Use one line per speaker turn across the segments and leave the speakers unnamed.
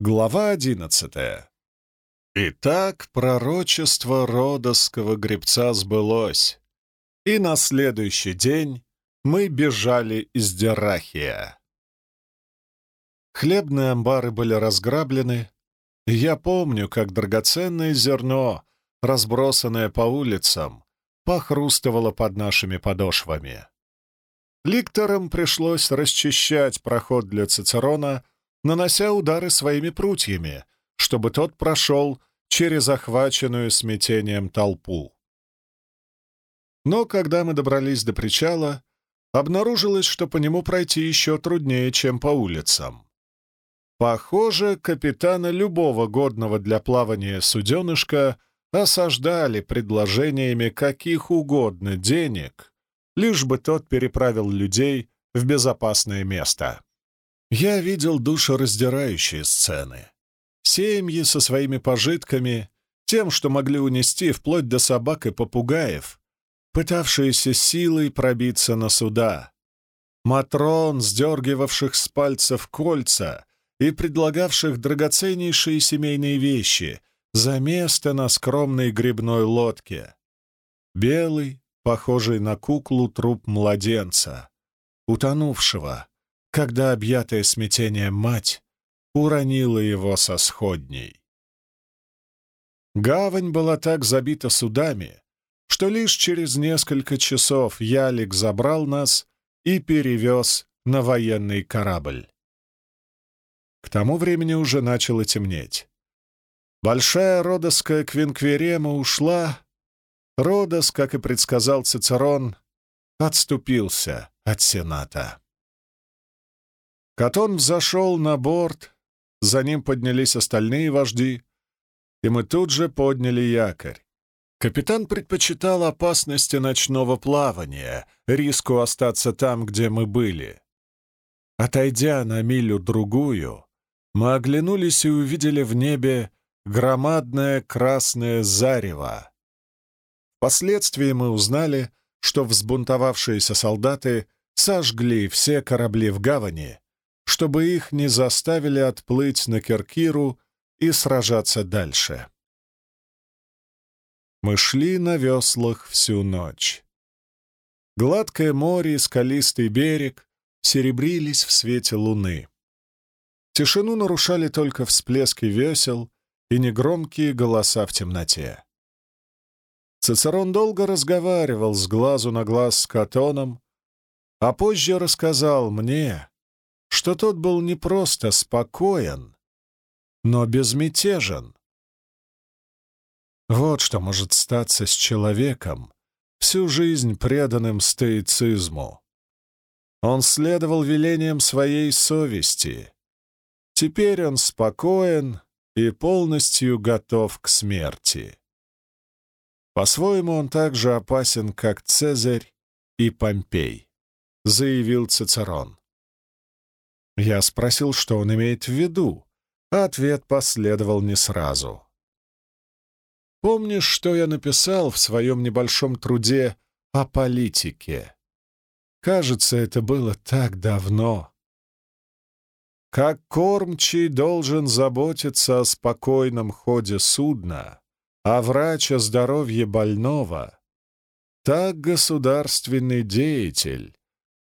Глава одиннадцатая. Итак, пророчество родосского гребца сбылось, и на следующий день мы бежали из Дерахия. Хлебные амбары были разграблены, и я помню, как драгоценное зерно, разбросанное по улицам, похрустывало под нашими подошвами. Ликторам пришлось расчищать проход для Цицерона — нанося удары своими прутьями, чтобы тот прошел через охваченную смятением толпу. Но когда мы добрались до причала, обнаружилось, что по нему пройти еще труднее, чем по улицам. Похоже, капитана любого годного для плавания суденышка осаждали предложениями каких угодно денег, лишь бы тот переправил людей в безопасное место. Я видел душераздирающие сцены. Семьи со своими пожитками, тем, что могли унести вплоть до собак и попугаев, пытавшиеся силой пробиться на суда. Матрон, сдергивавших с пальцев кольца и предлагавших драгоценнейшие семейные вещи за место на скромной грибной лодке. Белый, похожий на куклу труп младенца, утонувшего, когда объятая смятением мать уронила его со сходней. Гавань была так забита судами, что лишь через несколько часов Ялик забрал нас и перевез на военный корабль. К тому времени уже начало темнеть. Большая родосская квинквирема ушла. Родос, как и предсказал Цицерон, отступился от Сената. Катон взошел на борт, за ним поднялись остальные вожди, и мы тут же подняли якорь. Капитан предпочитал опасности ночного плавания, риску остаться там, где мы были. Отойдя на милю-другую, мы оглянулись и увидели в небе громадное красное зарево. Впоследствии мы узнали, что взбунтовавшиеся солдаты сожгли все корабли в гавани чтобы их не заставили отплыть на Керкиру и сражаться дальше. Мы шли на веслах всю ночь. Гладкое море и скалистый берег серебрились в свете луны. Тишину нарушали только всплески весел и негромкие голоса в темноте. Цицерон долго разговаривал с глазу на глаз с Катоном, а позже рассказал мне, что тот был не просто спокоен, но безмятежен. Вот что может статься с человеком, всю жизнь преданным стоицизму. Он следовал велениям своей совести. Теперь он спокоен и полностью готов к смерти. По-своему он так же опасен, как Цезарь и Помпей, заявил Цицерон. Я спросил, что он имеет в виду, а ответ последовал не сразу. «Помнишь, что я написал в своем небольшом труде о политике? Кажется, это было так давно. Как кормчий должен заботиться о спокойном ходе судна, а врач о здоровье больного, так государственный деятель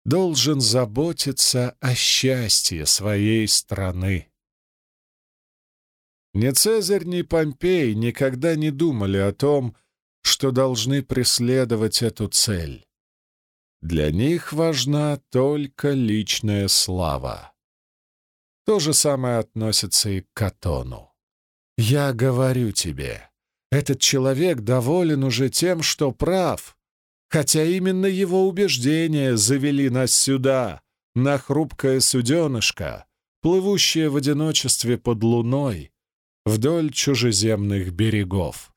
должен заботиться о счастье своей страны. Ни Цезарь, ни Помпей никогда не думали о том, что должны преследовать эту цель. Для них важна только личная слава. То же самое относится и к Катону. «Я говорю тебе, этот человек доволен уже тем, что прав, хотя именно его убеждения завели нас сюда, на хрупкое суденышко, плывущее в одиночестве под луной, вдоль чужеземных берегов.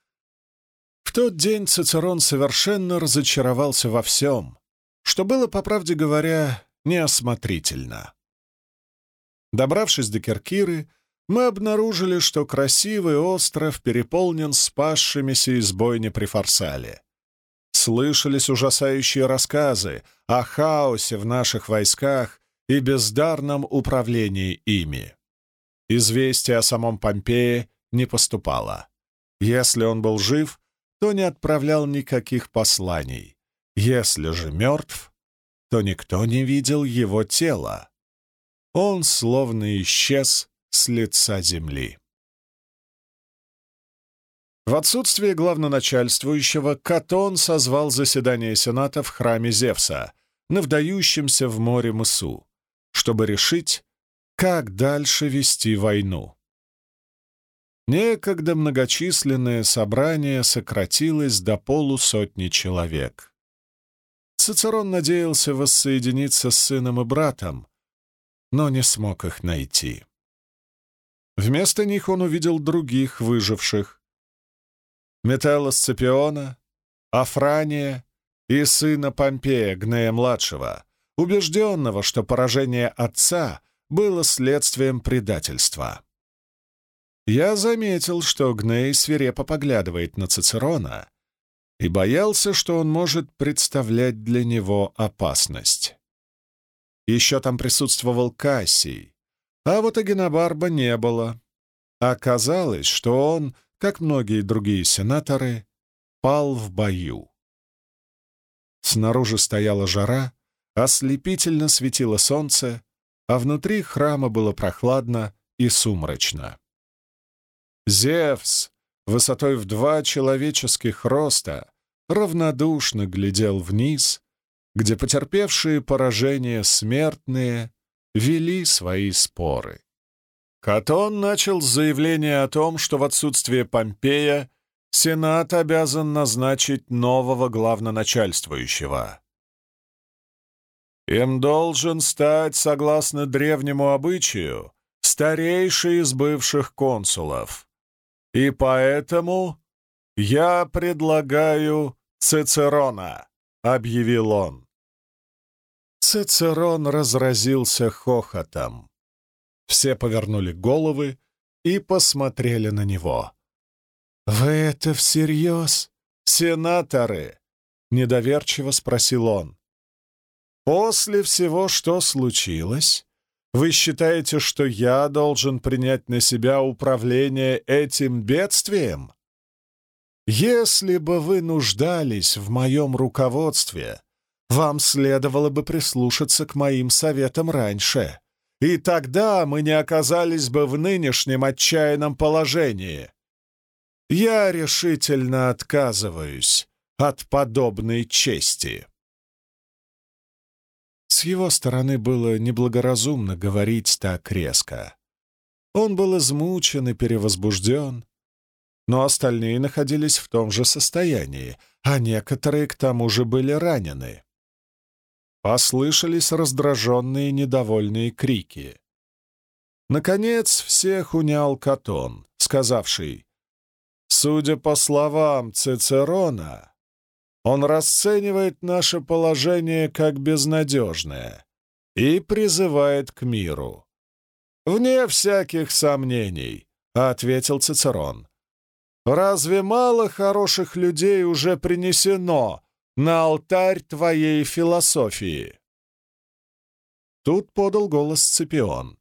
В тот день Цицерон совершенно разочаровался во всем, что было, по правде говоря, неосмотрительно. Добравшись до Керкиры, мы обнаружили, что красивый остров переполнен спасшимися из бойни при Фарсале слышались ужасающие рассказы о хаосе в наших войсках и бездарном управлении ими. Известие о самом Помпее не поступало. Если он был жив, то не отправлял никаких посланий. Если же мертв, то никто не видел его тела. Он словно исчез с лица земли. В отсутствие главноначальствующего Катон созвал заседание Сената в храме Зевса на вдающемся в море мысу, чтобы решить, как дальше вести войну. Некогда многочисленное собрание сократилось до полусотни человек. Цицерон надеялся воссоединиться с сыном и братом, но не смог их найти. Вместо них он увидел других выживших. Метелла Сципиона, Афрания и сына Помпея, Гнея-младшего, убежденного, что поражение отца было следствием предательства. Я заметил, что Гней свирепо поглядывает на Цицерона и боялся, что он может представлять для него опасность. Еще там присутствовал Кассий, а вот Агенобарба не было. Оказалось, что он, как многие другие сенаторы, пал в бою. Снаружи стояла жара, ослепительно светило солнце, а внутри храма было прохладно и сумрачно. Зевс, высотой в два человеческих роста, равнодушно глядел вниз, где потерпевшие поражение смертные вели свои споры. Катон начал с заявления о том, что в отсутствие Помпея Сенат обязан назначить нового главноначальствующего. Им должен стать, согласно древнему обычаю, старейший из бывших консулов. И поэтому я предлагаю Цицерона, — объявил он. Цицерон разразился хохотом. Все повернули головы и посмотрели на него. «Вы это всерьез, сенаторы?» — недоверчиво спросил он. «После всего, что случилось, вы считаете, что я должен принять на себя управление этим бедствием? Если бы вы нуждались в моем руководстве, вам следовало бы прислушаться к моим советам раньше, и тогда мы не оказались бы в нынешнем отчаянном положении. Я решительно отказываюсь от подобной чести. С его стороны было неблагоразумно говорить так резко. Он был измучен и перевозбужден, но остальные находились в том же состоянии, а некоторые к тому же были ранены. Послышались раздраженные недовольные крики. Наконец всех унял Катон, сказавший Судя по словам Цицерона, он расценивает наше положение как безнадежное и призывает к миру. «Вне всяких сомнений», — ответил Цицерон. «Разве мало хороших людей уже принесено на алтарь твоей философии?» Тут подал голос Сципион.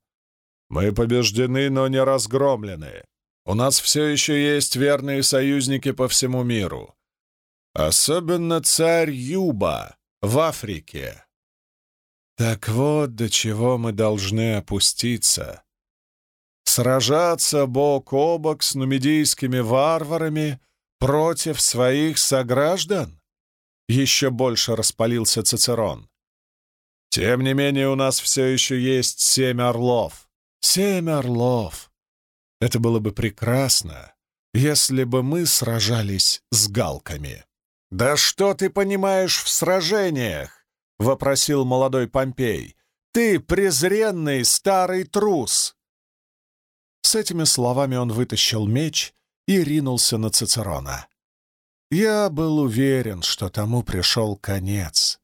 «Мы побеждены, но не разгромлены. У нас все еще есть верные союзники по всему миру. Особенно царь Юба в Африке. Так вот до чего мы должны опуститься. Сражаться бок о бок с нумидийскими варварами против своих сограждан? Еще больше распалился Цицерон. Тем не менее, у нас все еще есть семь орлов. Семь орлов! Это было бы прекрасно, если бы мы сражались с галками. «Да что ты понимаешь в сражениях?» — вопросил молодой Помпей. «Ты презренный старый трус!» С этими словами он вытащил меч и ринулся на Цицерона. Я был уверен, что тому пришел конец.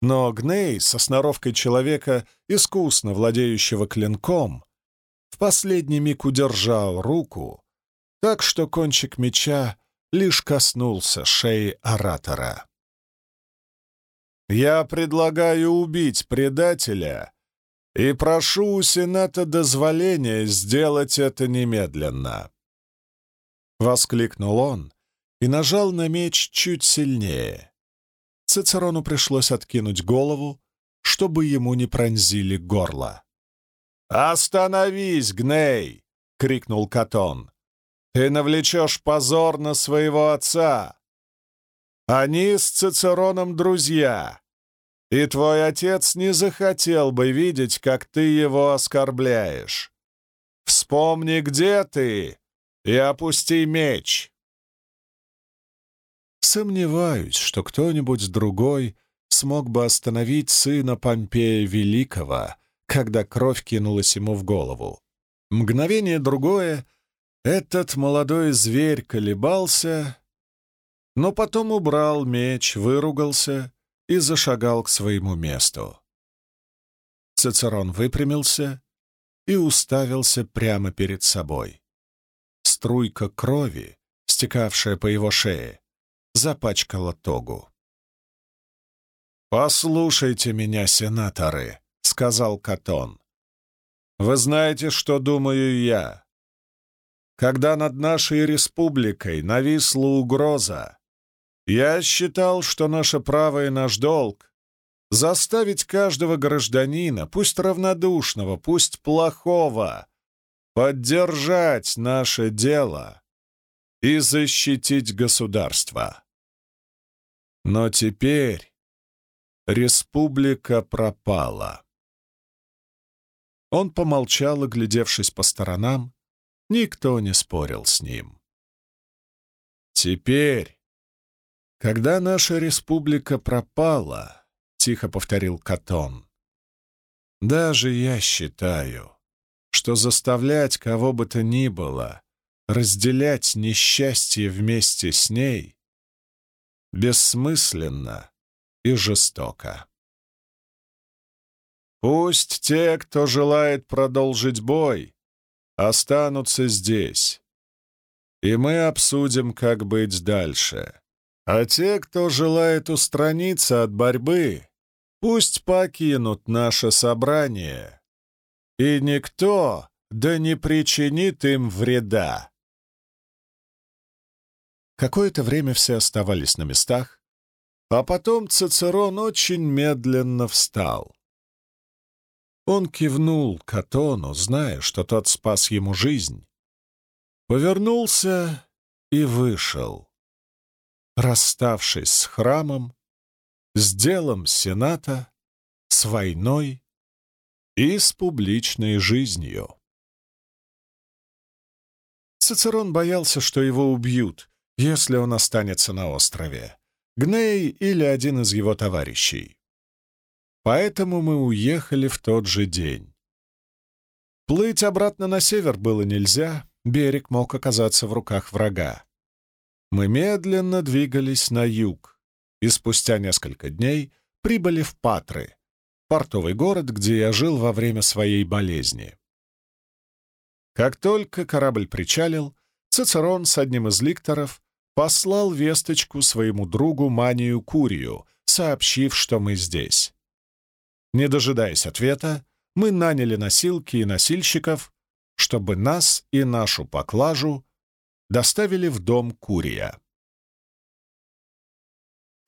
Но Гней, со сноровкой человека, искусно владеющего клинком, в последний миг удержал руку, так что кончик меча лишь коснулся шеи оратора. «Я предлагаю убить предателя и прошу у Сената дозволения сделать это немедленно!» Воскликнул он и нажал на меч чуть сильнее. Цицерону пришлось откинуть голову, чтобы ему не пронзили горло. «Остановись, Гней!» — крикнул Катон. «Ты навлечешь позор на своего отца! Они с Цицероном друзья, и твой отец не захотел бы видеть, как ты его оскорбляешь. Вспомни, где ты, и опусти меч!» Сомневаюсь, что кто-нибудь другой смог бы остановить сына Помпея Великого, когда кровь кинулась ему в голову. Мгновение другое этот молодой зверь колебался, но потом убрал меч, выругался и зашагал к своему месту. Цицерон выпрямился и уставился прямо перед собой. Струйка крови, стекавшая по его шее, запачкала тогу. «Послушайте меня, сенаторы», — сказал Катон. «Вы знаете, что думаю я. Когда над нашей республикой нависла угроза, я считал, что наше право и наш долг — заставить каждого гражданина, пусть равнодушного, пусть плохого, поддержать наше дело и защитить государство. Но теперь республика пропала. Он помолчал, оглядевшись по сторонам. Никто не спорил с ним. Теперь, когда наша республика пропала, — тихо повторил Катон, — даже я считаю, что заставлять кого бы то ни было разделять несчастье вместе с ней бессмысленно и жестоко. Пусть те, кто желает продолжить бой, останутся здесь, и мы обсудим, как быть дальше. А те, кто желает устраниться от борьбы, пусть покинут наше собрание, и никто да не причинит им вреда. Какое-то время все оставались на местах, а потом Цицерон очень медленно встал. Он кивнул Катону, зная, что тот спас ему жизнь, повернулся и вышел, расставшись с храмом, с делом Сената, с войной и с публичной жизнью. Цицерон боялся, что его убьют, если он останется на острове. Гней или один из его товарищей. Поэтому мы уехали в тот же день. Плыть обратно на север было нельзя, берег мог оказаться в руках врага. Мы медленно двигались на юг, и спустя несколько дней прибыли в Патры, портовый город, где я жил во время своей болезни. Как только корабль причалил, Цицерон с одним из ликторов послал весточку своему другу Манию Курию, сообщив, что мы здесь. Не дожидаясь ответа, мы наняли носилки и носильщиков, чтобы нас и нашу поклажу доставили в дом Курия.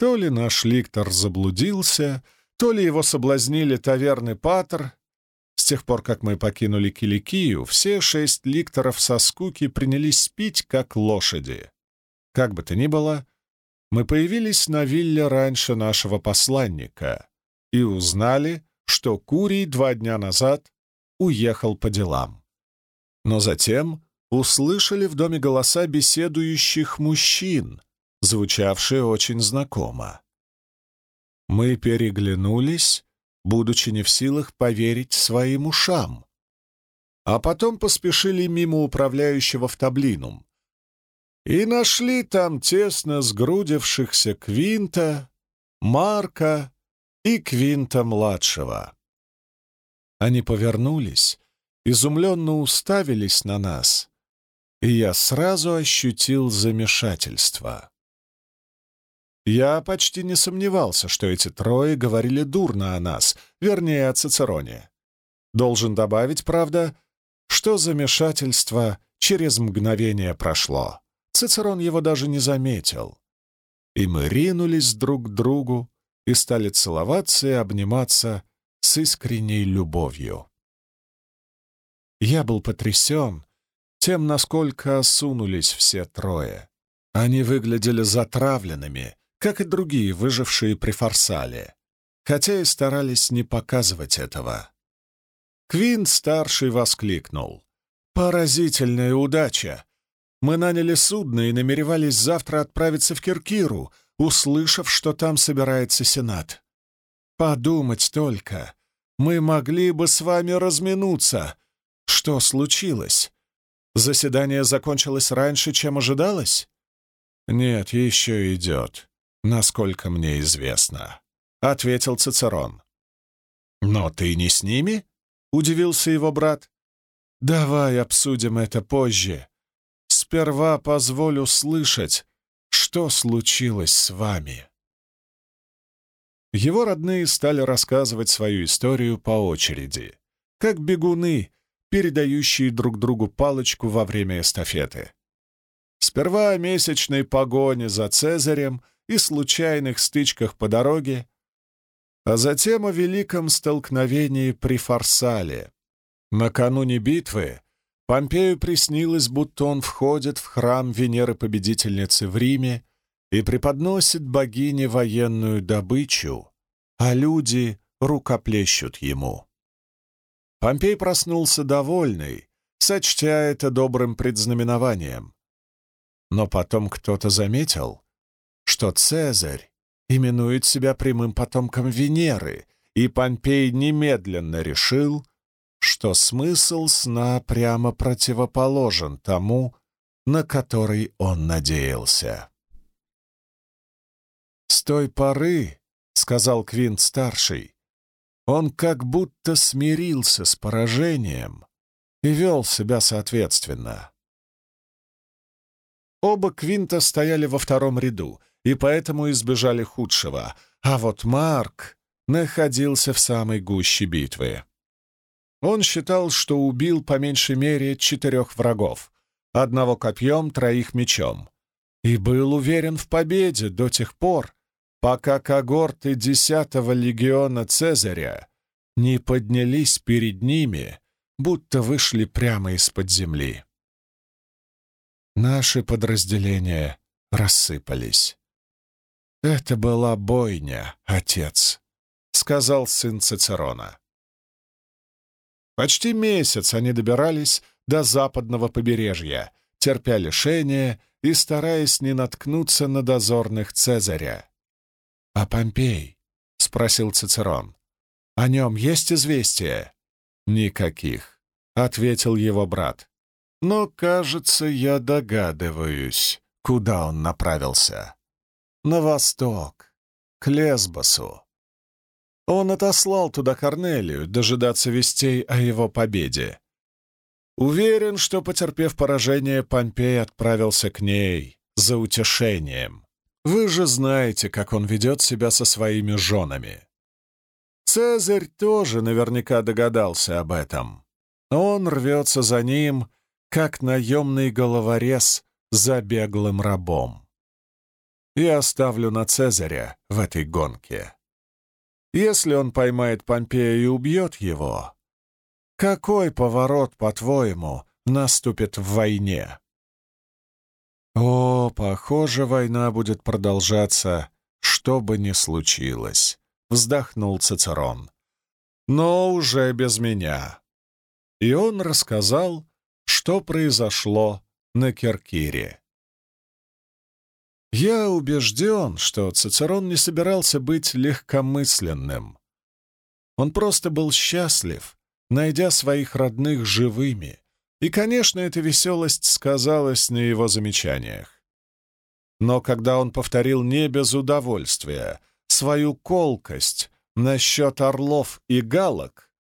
То ли наш ликтор заблудился, то ли его соблазнили таверны Патр. С тех пор, как мы покинули Киликию, все шесть ликторов со скуки принялись спить, как лошади. Как бы то ни было, мы появились на вилле раньше нашего посланника и узнали, что Курий два дня назад уехал по делам. Но затем услышали в доме голоса беседующих мужчин, звучавшие очень знакомо. Мы переглянулись, будучи не в силах поверить своим ушам, а потом поспешили мимо управляющего в таблинум, и нашли там тесно сгрудившихся Квинта, Марка и Квинта-младшего. Они повернулись, изумленно уставились на нас, и я сразу ощутил замешательство. Я почти не сомневался, что эти трое говорили дурно о нас, вернее, о Цицероне. Должен добавить, правда, что замешательство через мгновение прошло. Цицерон его даже не заметил. И мы ринулись друг к другу и стали целоваться и обниматься с искренней любовью. Я был потрясен тем, насколько осунулись все трое. Они выглядели затравленными, как и другие выжившие при форсале, хотя и старались не показывать этого. Квин-старший воскликнул. «Поразительная удача! Мы наняли судно и намеревались завтра отправиться в Киркиру, услышав, что там собирается Сенат. Подумать только, мы могли бы с вами разминуться. Что случилось? Заседание закончилось раньше, чем ожидалось? Нет, еще идет, насколько мне известно, — ответил Цицерон. Но ты не с ними? — удивился его брат. «Давай обсудим это позже. Сперва позволю слышать, что случилось с вами». Его родные стали рассказывать свою историю по очереди, как бегуны, передающие друг другу палочку во время эстафеты. Сперва о месячной погоне за Цезарем и случайных стычках по дороге, а затем о великом столкновении при Фарсале. Накануне битвы Помпею приснилось, будто он входит в храм Венеры-победительницы в Риме и преподносит богине военную добычу, а люди рукоплещут ему. Помпей проснулся довольный, сочтя это добрым предзнаменованием. Но потом кто-то заметил, что Цезарь именует себя прямым потомком Венеры, и Помпей немедленно решил, что смысл сна прямо противоположен тому, на который он надеялся. «С той поры, — сказал Квинт-старший, — он как будто смирился с поражением и вел себя соответственно. Оба Квинта стояли во втором ряду — и поэтому избежали худшего, а вот Марк находился в самой гуще битвы. Он считал, что убил по меньшей мере четырех врагов, одного копьем, троих мечом, и был уверен в победе до тех пор, пока когорты десятого легиона Цезаря не поднялись перед ними, будто вышли прямо из-под земли. Наши подразделения рассыпались. «Это была бойня, отец», — сказал сын Цицерона. Почти месяц они добирались до западного побережья, терпя лишения и стараясь не наткнуться на дозорных Цезаря. «А Помпей?» — спросил Цицерон. «О нем есть известия?» «Никаких», — ответил его брат. «Но, кажется, я догадываюсь, куда он направился» на восток, к Лесбосу. Он отослал туда Корнелию дожидаться вестей о его победе. Уверен, что, потерпев поражение, Помпей отправился к ней за утешением. Вы же знаете, как он ведет себя со своими женами. Цезарь тоже наверняка догадался об этом. Он рвется за ним, как наемный головорез за беглым рабом и оставлю на Цезаря в этой гонке. Если он поймает Помпея и убьет его, какой поворот, по-твоему, наступит в войне? О, похоже, война будет продолжаться, что бы ни случилось, вздохнул Цицерон. Но уже без меня. И он рассказал, что произошло на Киркире. Я убежден, что Цицерон не собирался быть легкомысленным. Он просто был счастлив, найдя своих родных живыми, и, конечно, эта веселость сказалась на его замечаниях. Но когда он повторил не без удовольствия свою колкость насчет орлов и галок,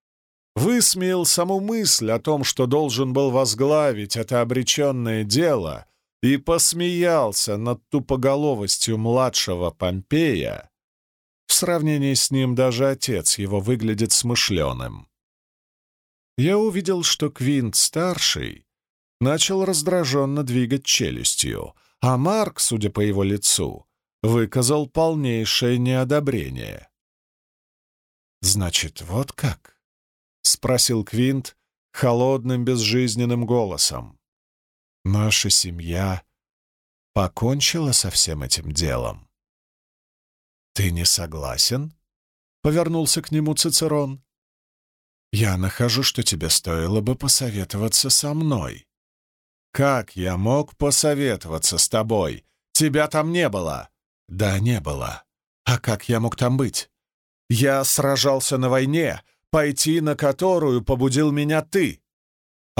высмеял саму мысль о том, что должен был возглавить это обреченное дело и посмеялся над тупоголовостью младшего Помпея, в сравнении с ним даже отец его выглядит смышленым. я увидел, что Квинт-старший начал раздраженно двигать челюстью, а Марк, судя по его лицу, выказал полнейшее неодобрение. «Значит, вот как?» — спросил Квинт холодным безжизненным голосом. «Наша семья покончила со всем этим делом». «Ты не согласен?» — повернулся к нему Цицерон. «Я нахожу, что тебе стоило бы посоветоваться со мной». «Как я мог посоветоваться с тобой? Тебя там не было!» «Да, не было. А как я мог там быть? Я сражался на войне, пойти на которую побудил меня ты,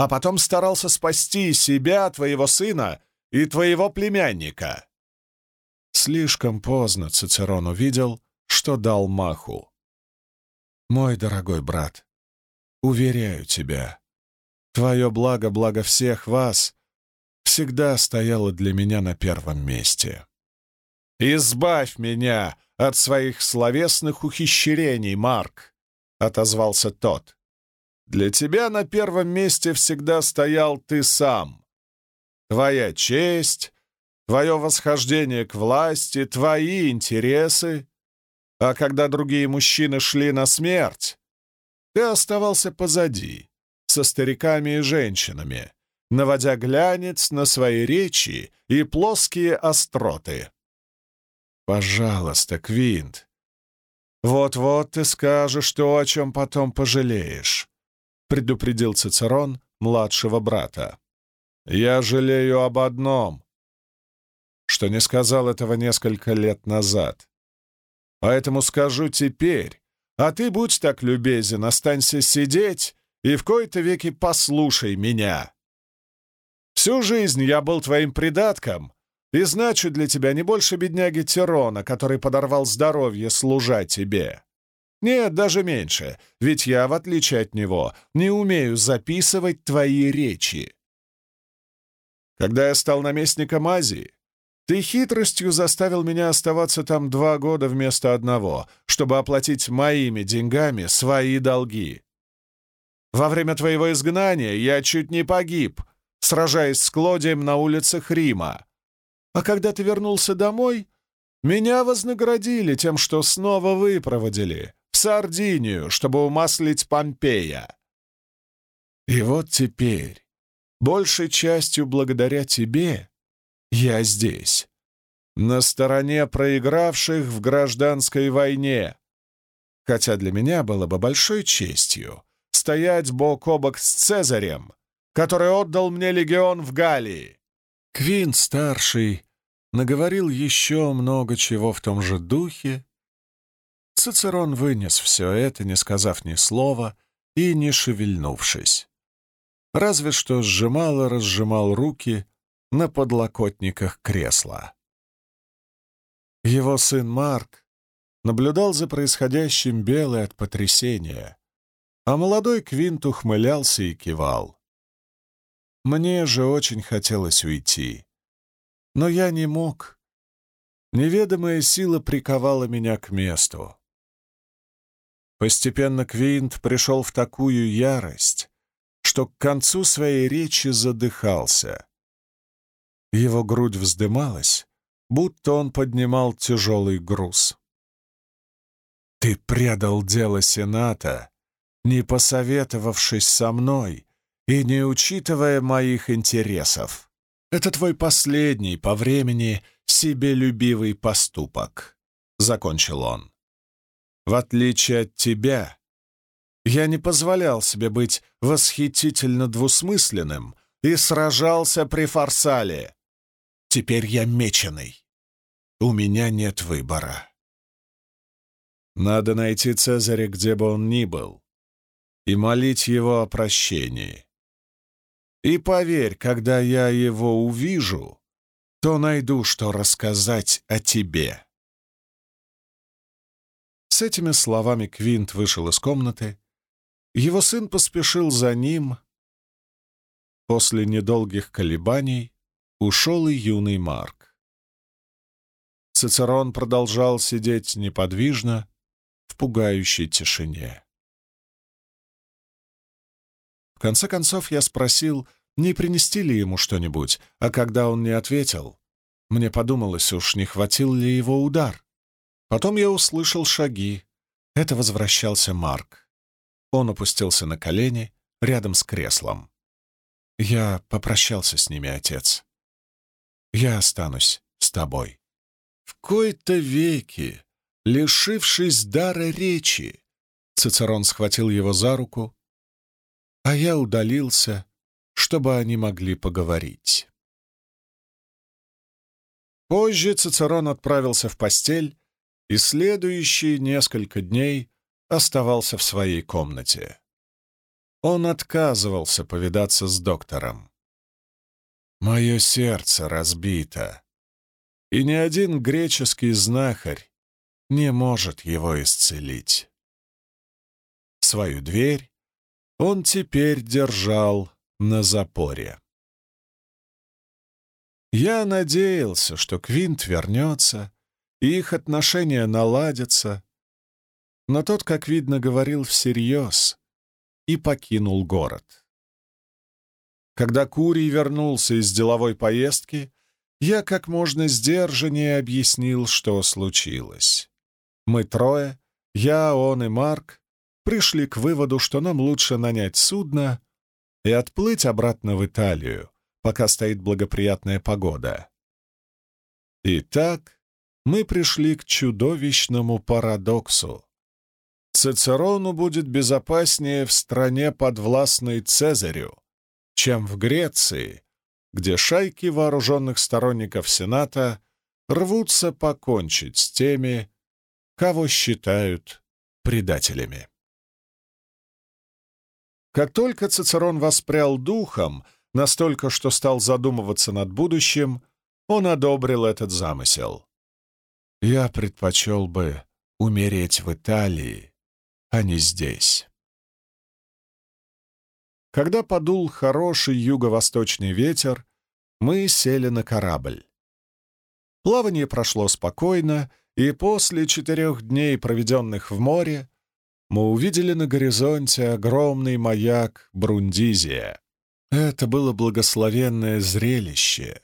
а потом старался спасти себя, твоего сына и твоего племянника». Слишком поздно Цицерон увидел, что дал маху. «Мой дорогой брат, уверяю тебя, твое благо, благо всех вас, всегда стояло для меня на первом месте. Избавь меня от своих словесных ухищрений, Марк!» — отозвался тот. «Для тебя на первом месте всегда стоял ты сам. Твоя честь, твое восхождение к власти, твои интересы. А когда другие мужчины шли на смерть, ты оставался позади, со стариками и женщинами, наводя глянец на свои речи и плоские остроты. Пожалуйста, Квинт. Вот-вот ты скажешь то, о чем потом пожалеешь, предупредил Цицерон младшего брата. Я жалею об одном, что не сказал этого несколько лет назад. Поэтому скажу теперь, а ты будь так любезен, останься сидеть и в кои-то веки послушай меня. Всю жизнь я был твоим придатком, и значу для тебя не больше бедняги Тирона, который подорвал здоровье, служа тебе. Нет, даже меньше, ведь я, в отличие от него, не умею записывать твои речи. Когда я стал наместником Азии, ты хитростью заставил меня оставаться там два года вместо одного, чтобы оплатить моими деньгами свои долги. Во время твоего изгнания я чуть не погиб, сражаясь с Клодием на улицах Рима, а когда ты вернулся домой, меня вознаградили тем, что снова выпроводили Сардинию, чтобы умаслить Помпея. И вот теперь, большей частью благодаря тебе, я здесь, на стороне проигравших в гражданской войне, хотя для меня было бы большой честью стоять бок о бок с Цезарем, который отдал мне легион в Галлии. Квин старший наговорил еще много чего в том же духе. Цицерон вынес все это, не сказав ни слова и не шевельнувшись. Разве что сжимал и разжимал руки на подлокотниках кресла. Его сын Марк наблюдал за происходящим белый от потрясения, а молодой Квинт ухмылялся и кивал. Мне же очень хотелось уйти. Но я не мог. Неведомая сила приковала меня к месту. Постепенно Квинт пришел в такую ярость, что к концу своей речи задыхался. Его грудь вздымалась, будто он поднимал тяжелый груз. «Ты предал дело Сената, не посоветовавшись со мной и не учитывая моих интересов. Это твой последний по времени себелюбивый поступок», — закончил он. «В отличие от тебя, я не позволял себе быть восхитительно двусмысленным и сражался при Фарсале. Теперь я меченый. У меня нет выбора». Надо найти Цезаря, где бы он ни был, и молить его о прощении. И поверь, когда я его увижу, то найду, что рассказать о тебе. С этими словами Квинт вышел из комнаты. Его сын поспешил за ним. После недолгих колебаний ушел и юный Марк. Цицерон продолжал сидеть неподвижно в пугающей тишине. В конце концов я спросил, не принести ли ему что-нибудь, а когда он не ответил, мне подумалось, уж не хватил ли его удар. Потом я услышал шаги. Это возвращался Марк. Он опустился на колени рядом с креслом. Я попрощался с ними, отец. Я останусь с тобой. В кои-то веки, лишившись дара речи, Цицерон схватил его за руку, а я удалился, чтобы они могли поговорить. Позже Цицерон отправился в постель и следующие несколько дней оставался в своей комнате. Он отказывался повидаться с доктором. «Мое сердце разбито, и ни один греческий знахарь не может его исцелить». Свою дверь он теперь держал на запоре. Я надеялся, что Квинт вернется, их отношения наладятся, но тот, как видно, говорил всерьез и покинул город. Когда Курий вернулся из деловой поездки, я как можно сдержаннее объяснил, что случилось. Мы трое, я, он и Марк, пришли к выводу, что нам лучше нанять судно и отплыть обратно в Италию, пока стоит благоприятная погода. Итак, мы пришли к чудовищному парадоксу. Цицерону будет безопаснее в стране, подвластной Цезарю, чем в Греции, где шайки вооруженных сторонников Сената рвутся покончить с теми, кого считают предателями. Как только Цицерон воспрял духом, настолько, что стал задумываться над будущим, он одобрил этот замысел. «Я предпочел бы умереть в Италии, а не здесь». Когда подул хороший юго-восточный ветер, мы сели на корабль. Плавание прошло спокойно, и после четырех дней, проведенных в море, мы увидели на горизонте огромный маяк Брундизия. Это было благословенное зрелище.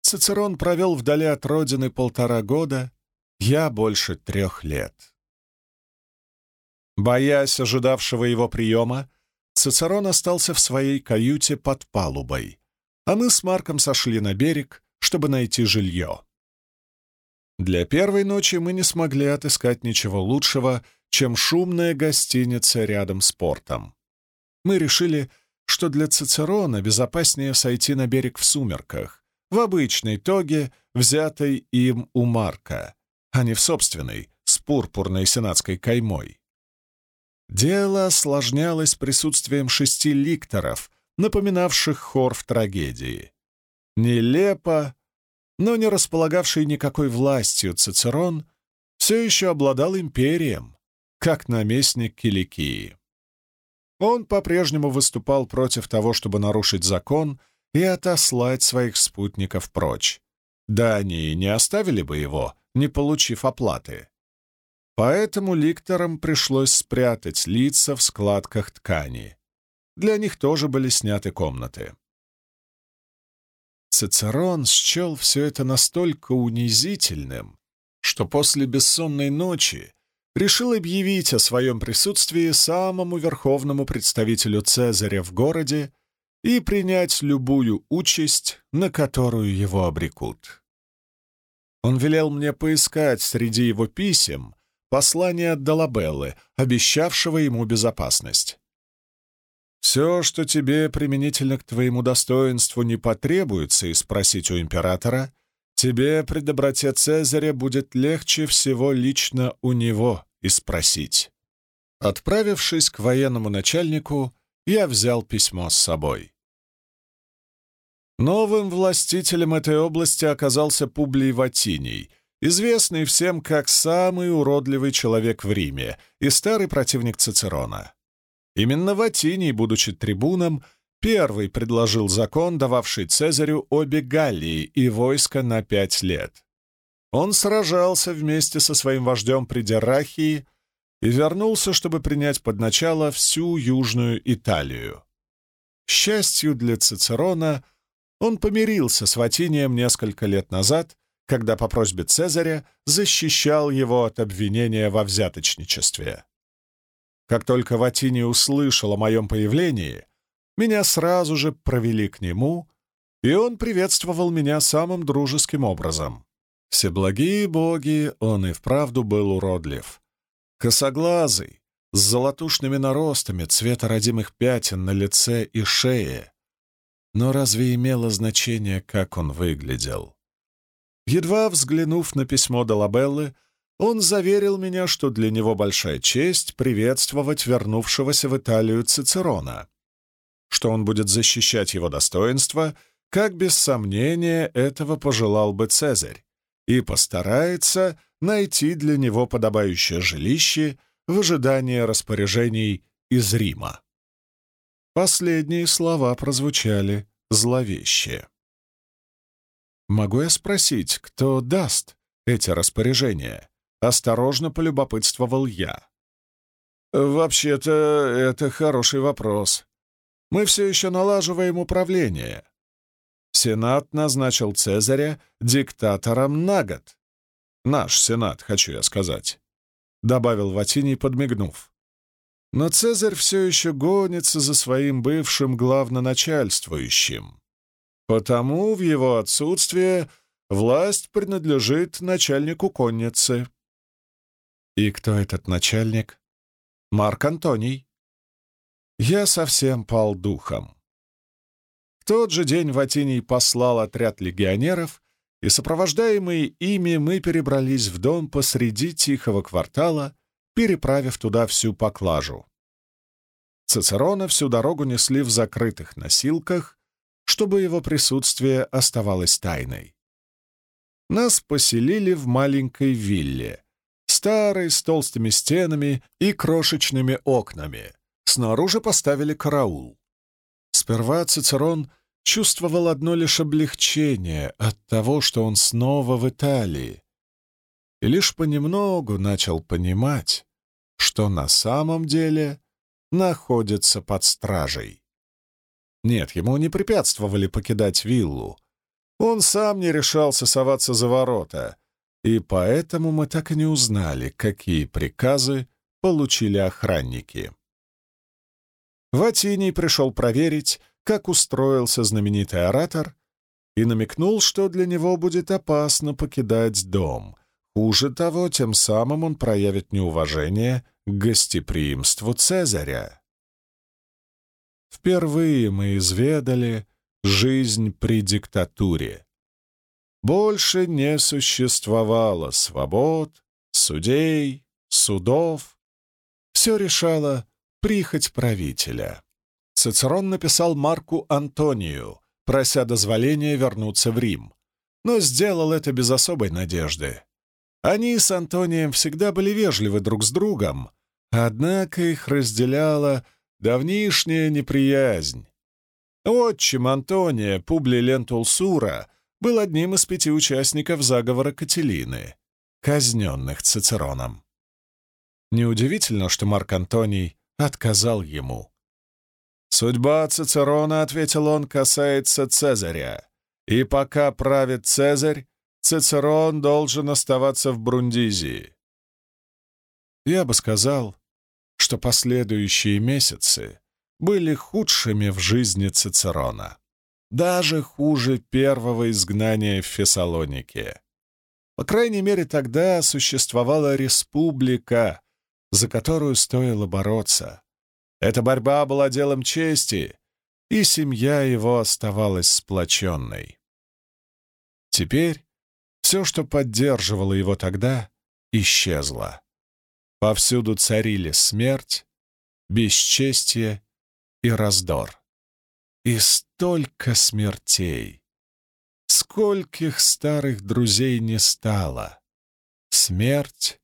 Цицерон провел вдали от родины полтора года, я больше трех лет. Боясь ожидавшего его приема, Цицерон остался в своей каюте под палубой, а мы с Марком сошли на берег, чтобы найти жилье. Для первой ночи мы не смогли отыскать ничего лучшего, чем шумная гостиница рядом с портом. Мы решили, что для Цицерона безопаснее сойти на берег в сумерках, в обычной тоге, взятой им у Марка, а не в собственной, с пурпурной сенатской каймой. Дело осложнялось присутствием шести ликторов, напоминавших хор в трагедии. Нелепо, но не располагавший никакой властью Цицерон все еще обладал империем, как наместник Киликии. Он по-прежнему выступал против того, чтобы нарушить закон и отослать своих спутников прочь. Да они не оставили бы его, не получив оплаты. Поэтому ликторам пришлось спрятать лица в складках ткани. Для них тоже были сняты комнаты. Цицерон счел все это настолько унизительным, что после бессонной ночи решил объявить о своем присутствии самому верховному представителю Цезаря в городе и принять любую участь, на которую его обрекут. Он велел мне поискать среди его писем послание от Долабеллы, обещавшего ему безопасность. «Все, что тебе применительно к твоему достоинству не потребуется и спросить у императора, тебе при доброте Цезаря будет легче всего лично у него и спросить». Отправившись к военному начальнику, я взял письмо с собой. Новым властителем этой области оказался Публий Ватиний, известный всем как самый уродливый человек в Риме и старый противник Цицерона. Именно Ватиний, будучи трибуном, первый предложил закон, дававший Цезарю обе Галлии и войско на пять лет. Он сражался вместе со своим вождем при Деррахии и вернулся, чтобы принять под начало всю Южную Италию. счастью для Цицерона, он помирился с Ватинием несколько лет назад, когда по просьбе Цезаря защищал его от обвинения во взяточничестве. Как только Ватини услышал о моем появлении, меня сразу же провели к нему, и он приветствовал меня самым дружеским образом. Всеблагие боги, он и вправду был уродлив. Косоглазый, с золотушными наростами цвета родимых пятен на лице и шее. Но разве имело значение, как он выглядел? Едва взглянув на письмо Долабеллы, он заверил меня, что для него большая честь приветствовать вернувшегося в Италию Цицерона, что он будет защищать его достоинство, как без сомнения этого пожелал бы Цезарь, и постарается найти для него подобающее жилище в ожидании распоряжений из Рима. Последние слова прозвучали зловеще. «Могу я спросить, кто даст эти распоряжения?» Осторожно полюбопытствовал я. «Вообще-то это хороший вопрос. Мы все еще налаживаем управление. Сенат назначил Цезаря диктатором на год. Наш Сенат, хочу я сказать», — добавил Ватиний, подмигнув. Но Цезарь все еще гонится за своим бывшим главноначальствующим. Потому в его отсутствие власть принадлежит начальнику конницы. И кто этот начальник? Марк Антоний. Я совсем пал духом. В тот же день Ватиний послал отряд легионеров, и, сопровождаемые ими, мы перебрались в дом посреди тихого квартала, переправив туда всю поклажу. Цицерона всю дорогу несли в закрытых носилках, чтобы его присутствие оставалось тайной. Нас поселили в маленькой вилле — старый, с толстыми стенами и крошечными окнами. Снаружи поставили караул. Сперва Цицерон чувствовал одно лишь облегчение от того, что он снова в Италии, и лишь понемногу начал понимать, что на самом деле находится под стражей. Нет, ему не препятствовали покидать виллу. Он сам не решался соваться за ворота — и поэтому мы так и не узнали, какие приказы получили охранники. Ватиний пришел проверить, как устроился знаменитый оратор, и намекнул, что для него будет опасно покидать дом. Хуже того, тем самым он проявит неуважение к гостеприимству Цезаря. Впервые мы изведали жизнь при диктатуре, больше не существовало свобод, судей, судов. Все решало прихоть правителя. Цицерон написал Марку Антонию, прося дозволения вернуться в Рим, но сделал это без особой надежды. Они с Антонием всегда были вежливы друг с другом, однако их разделяла давнишняя неприязнь. Отчим Антония, Публи Лентулсура, был одним из пяти участников заговора Кателины, казненных Цицероном. Неудивительно, что Марк Антоний отказал ему. «Судьба Цицерона, — ответил он, — касается Цезаря, и пока правит Цезарь, Цицерон должен оставаться в Брундизии». Я бы сказал, что последующие месяцы были худшими в жизни Цицерона даже хуже первого изгнания в Фессалонике. По крайней мере, тогда существовала республика, за которую стоило бороться. Эта борьба была делом чести, и семья его оставалась сплоченной. Теперь все, что поддерживало его тогда, исчезло. Повсюду царили смерть, бесчестие и раздор. И столько смертей! Скольких старых друзей не стало! Смерть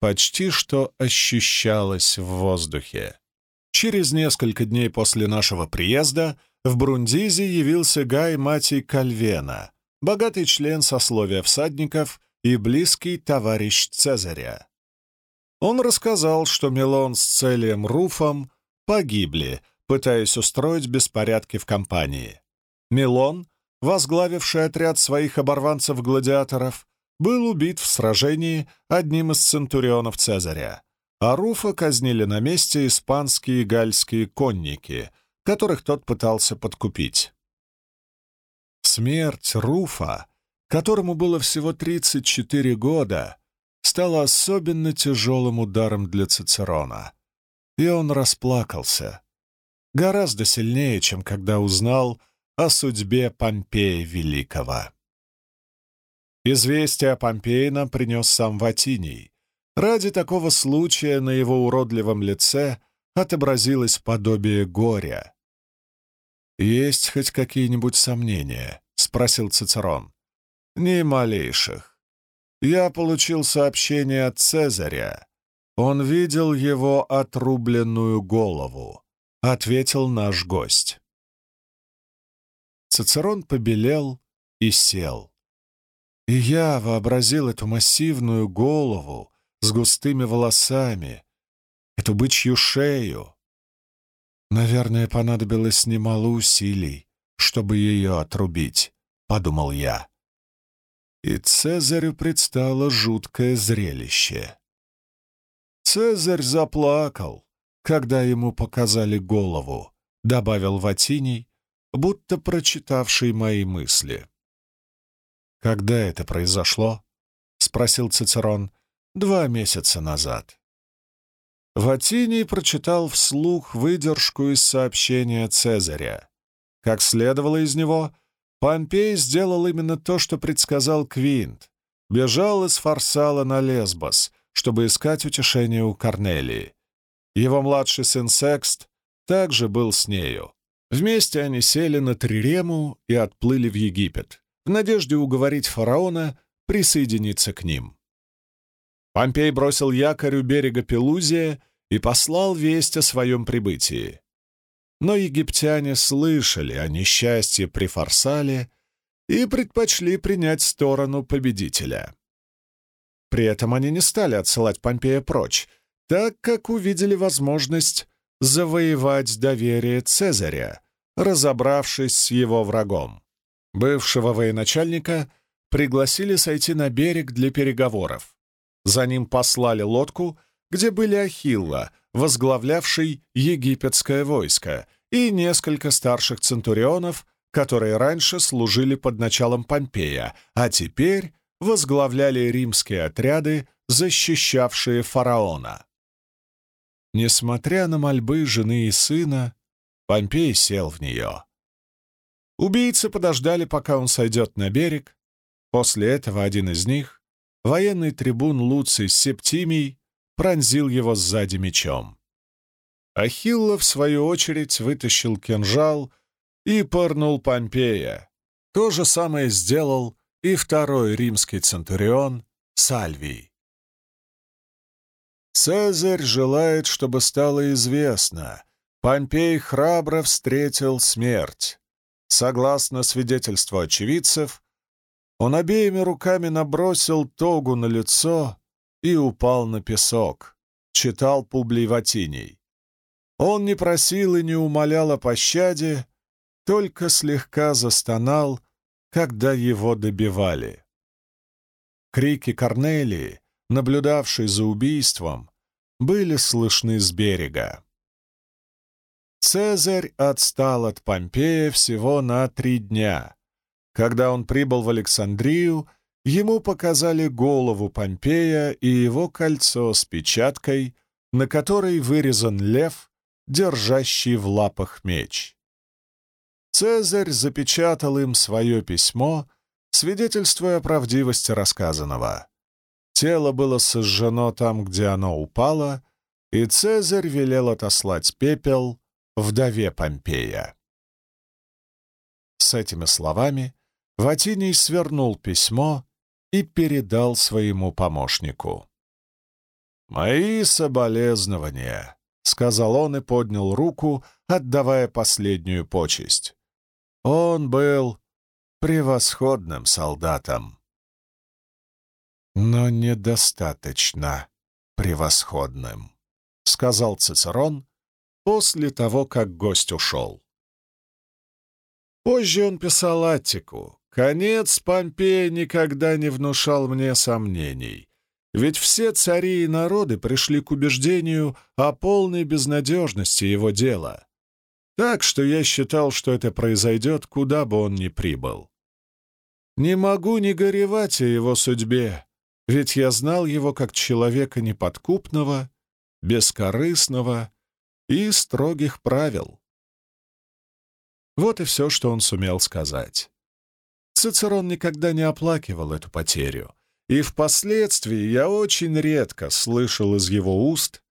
почти что ощущалась в воздухе. Через несколько дней после нашего приезда в Брундизи явился Гай Матий Кальвена, богатый член сословия всадников и близкий товарищ Цезаря. Он рассказал, что Милон с Целием Руфом погибли пытаясь устроить беспорядки в компании. Милон, возглавивший отряд своих оборванцев-гладиаторов, был убит в сражении одним из центурионов Цезаря, а Руфа казнили на месте испанские и гальские конники, которых тот пытался подкупить. Смерть Руфа, которому было всего 34 года, стала особенно тяжелым ударом для Цицерона, и он расплакался, гораздо сильнее, чем когда узнал о судьбе Помпея Великого. Известие о Помпее нам принес сам Ватиний. Ради такого случая на его уродливом лице отобразилось подобие горя. «Есть хоть какие-нибудь сомнения?» — спросил Цицерон. «Ни малейших. Я получил сообщение от Цезаря. Он видел его отрубленную голову», — ответил наш гость. Цицерон побелел и сел. И я вообразил эту массивную голову с густыми волосами, эту бычью шею. Наверное, понадобилось немало усилий, чтобы ее отрубить, — подумал я. И Цезарю предстало жуткое зрелище. Цезарь заплакал, когда ему показали голову, — добавил Ватиний, будто прочитавший мои мысли. «Когда это произошло?» — спросил Цицерон. «Два месяца назад». Ватиний прочитал вслух выдержку из сообщения Цезаря. Как следовало из него, Помпей сделал именно то, что предсказал Квинт. Бежал из Фарсала на Лесбос, чтобы искать утешение у Корнелии. Его младший сын Секст также был с нею. Вместе они сели на Трирему и отплыли в Египет в надежде уговорить фараона присоединиться к ним. Помпей бросил якорь у берега Пелузия и послал весть о своем прибытии. Но египтяне слышали о несчастье при Фарсале и предпочли принять сторону победителя. При этом они не стали отсылать Помпея прочь, так как увидели возможность завоевать доверие Цезаря, разобравшись с его врагом. Бывшего военачальника пригласили сойти на берег для переговоров. За ним послали лодку, где были Ахилла, возглавлявший египетское войско, и несколько старших центурионов, которые раньше служили под началом Помпея, а теперь возглавляли римские отряды, защищавшие фараона. Несмотря на мольбы жены и сына, Помпей сел в нее. Убийцы подождали, пока он сойдет на берег. После этого один из них, военный трибун Луций Септимий, пронзил его сзади мечом. Ахилла, в свою очередь, вытащил кинжал и порнул Помпея. То же самое сделал и второй римский центурион Сальвий. Цезарь желает, чтобы стало известно, Помпей храбро встретил смерть. Согласно свидетельству очевидцев, он обеими руками набросил тогу на лицо и упал на песок, читал Публий Ватиний. Он не просил и не умолял о пощаде, только слегка застонал, когда его добивали. Крики Корнелии, наблюдавшей за убийством, были слышны с берега. Цезарь отстал от Помпея всего на три дня. Когда он прибыл в Александрию, ему показали голову Помпея и его кольцо с печаткой, на которой вырезан лев, держащий в лапах меч. Цезарь запечатал им свое письмо, свидетельствуя о правдивости рассказанного. Тело было сожжено там, где оно упало, и Цезарь велел отослать пепел вдове Помпея. С этими словами Ватиний свернул письмо и передал своему помощнику. «Мои соболезнования», — сказал он и поднял руку, отдавая последнюю почесть. Он был превосходным солдатом. «Но недостаточно превосходным», — сказал Цицерон, после того, как гость ушел. Позже он писал Аттику. «Конец Помпея никогда не внушал мне сомнений, ведь все цари и народы пришли к убеждению о полной безнадежности его дела. Так что я считал, что это произойдет, куда бы он ни прибыл. Не могу не горевать о его судьбе, ведь я знал его как человека неподкупного, бескорыстного и строгих правил. Вот и все, что он сумел сказать. Цицерон никогда не оплакивал эту потерю, и впоследствии я очень редко слышал из его уст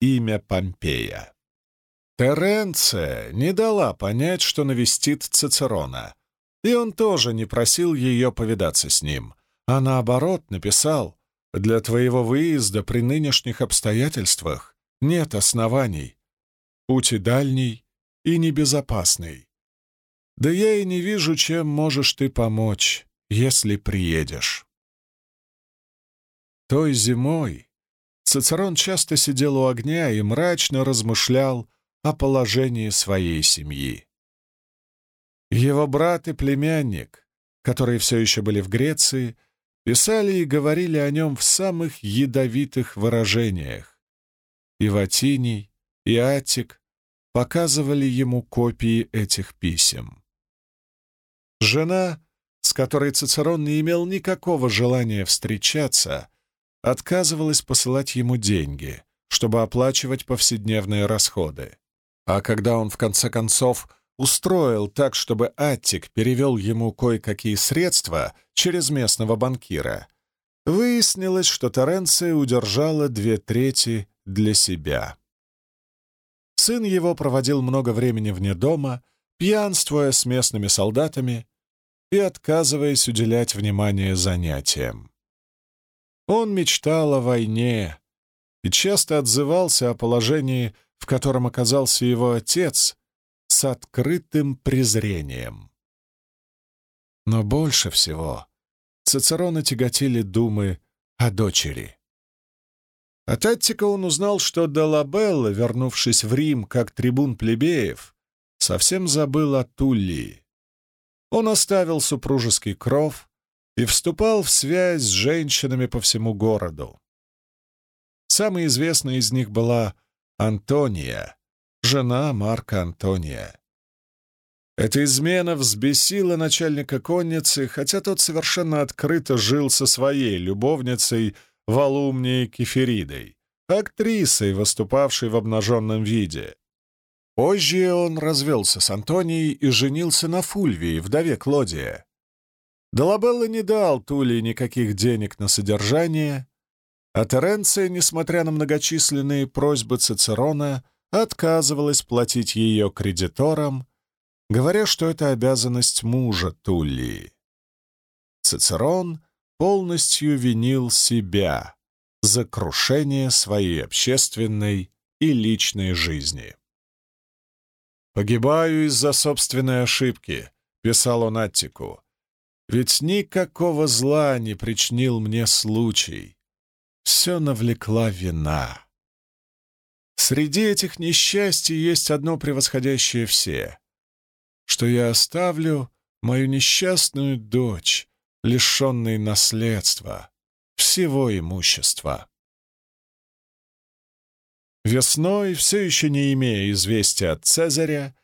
имя Помпея. Теренция не дала понять, что навестит Цицерона, и он тоже не просил ее повидаться с ним, а наоборот написал, «Для твоего выезда при нынешних обстоятельствах нет оснований. Путь и дальний и небезопасный. Да я и не вижу, чем можешь ты помочь, если приедешь». Той зимой Цицерон часто сидел у огня и мрачно размышлял о положении своей семьи. Его брат и племянник, которые все еще были в Греции, писали и говорили о нем в самых ядовитых выражениях. И Ватиний, и Атик показывали ему копии этих писем. Жена, с которой Цицерон не имел никакого желания встречаться, отказывалась посылать ему деньги, чтобы оплачивать повседневные расходы. А когда он в конце концов устроил так, чтобы Аттик перевел ему кое-какие средства через местного банкира. Выяснилось, что Теренция удержала две трети для себя. Сын его проводил много времени вне дома, пьянствуя с местными солдатами и отказываясь уделять внимание занятиям. Он мечтал о войне и часто отзывался о положении, в котором оказался его отец, с открытым презрением. Но больше всего Цицерона тяготили думы о дочери. От Аттика он узнал, что Долабелла, вернувшись в Рим как трибун плебеев, совсем забыл о Туллии. Он оставил супружеский кров и вступал в связь с женщинами по всему городу. Самой известной из них была Антония, жена Марка Антония. Эта измена взбесила начальника конницы, хотя тот совершенно открыто жил со своей любовницей Валумнией Кеферидой, актрисой, выступавшей в обнаженном виде. Позже он развелся с Антонией и женился на Фульвии, вдове Клодия. Долабелла не дал Туле никаких денег на содержание, а Теренция, несмотря на многочисленные просьбы Цицерона, отказывалась платить ее кредиторам, говоря, что это обязанность мужа Туллии. Цицерон полностью винил себя за крушение своей общественной и личной жизни. «Погибаю из-за собственной ошибки», — писал он Аттику, «ведь никакого зла не причинил мне случай. Все навлекла вина». Среди этих несчастий есть одно превосходящее все, что я оставлю мою несчастную дочь, лишенной наследства, всего имущества. Весной, все еще не имея известия от Цезаря,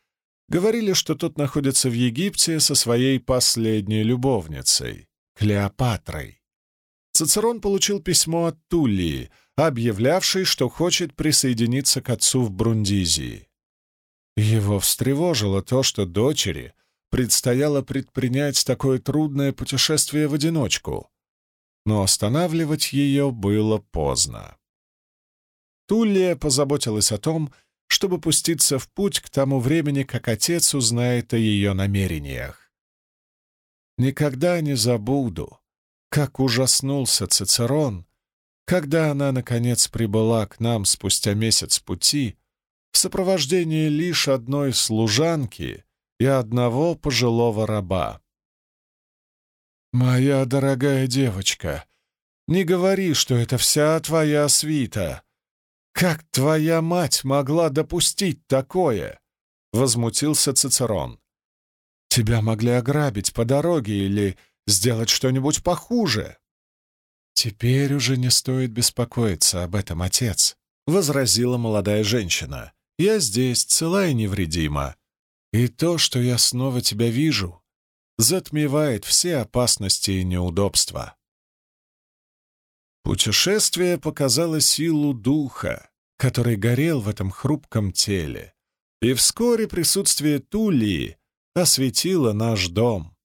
говорили, что тот находится в Египте со своей последней любовницей, Клеопатрой. Цицерон получил письмо от Туллии, объявлявший, что хочет присоединиться к отцу в Брундизии. Его встревожило то, что дочери предстояло предпринять такое трудное путешествие в одиночку, но останавливать ее было поздно. Туллия позаботилась о том, чтобы пуститься в путь к тому времени, как отец узнает о ее намерениях. Никогда не забуду, как ужаснулся Цицерон, когда она, наконец, прибыла к нам спустя месяц пути в сопровождении лишь одной служанки и одного пожилого раба. «Моя дорогая девочка, не говори, что это вся твоя свита. Как твоя мать могла допустить такое?» — возмутился Цицерон. «Тебя могли ограбить по дороге или сделать что-нибудь похуже». «Теперь уже не стоит беспокоиться об этом, отец», — возразила молодая женщина. «Я здесь, цела и невредима. И то, что я снова тебя вижу, затмевает все опасности и неудобства». Путешествие показало силу духа, который горел в этом хрупком теле, и вскоре присутствие Тулии осветило наш дом.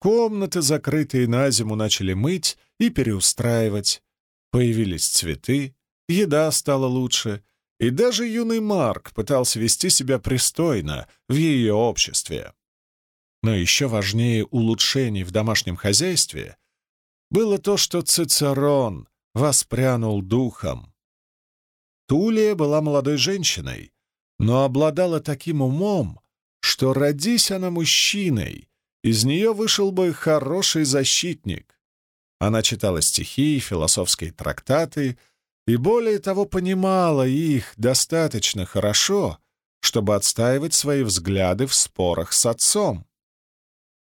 Комнаты, закрытые на зиму, начали мыть и переустраивать. Появились цветы, еда стала лучше, и даже юный Марк пытался вести себя пристойно в ее обществе. Но еще важнее улучшений в домашнем хозяйстве было то, что Цицерон воспрянул духом. Тулия была молодой женщиной, но обладала таким умом, что, родись она мужчиной, из нее вышел бы хороший защитник. Она читала стихи и философские трактаты, и более того понимала их достаточно хорошо, чтобы отстаивать свои взгляды в спорах с отцом.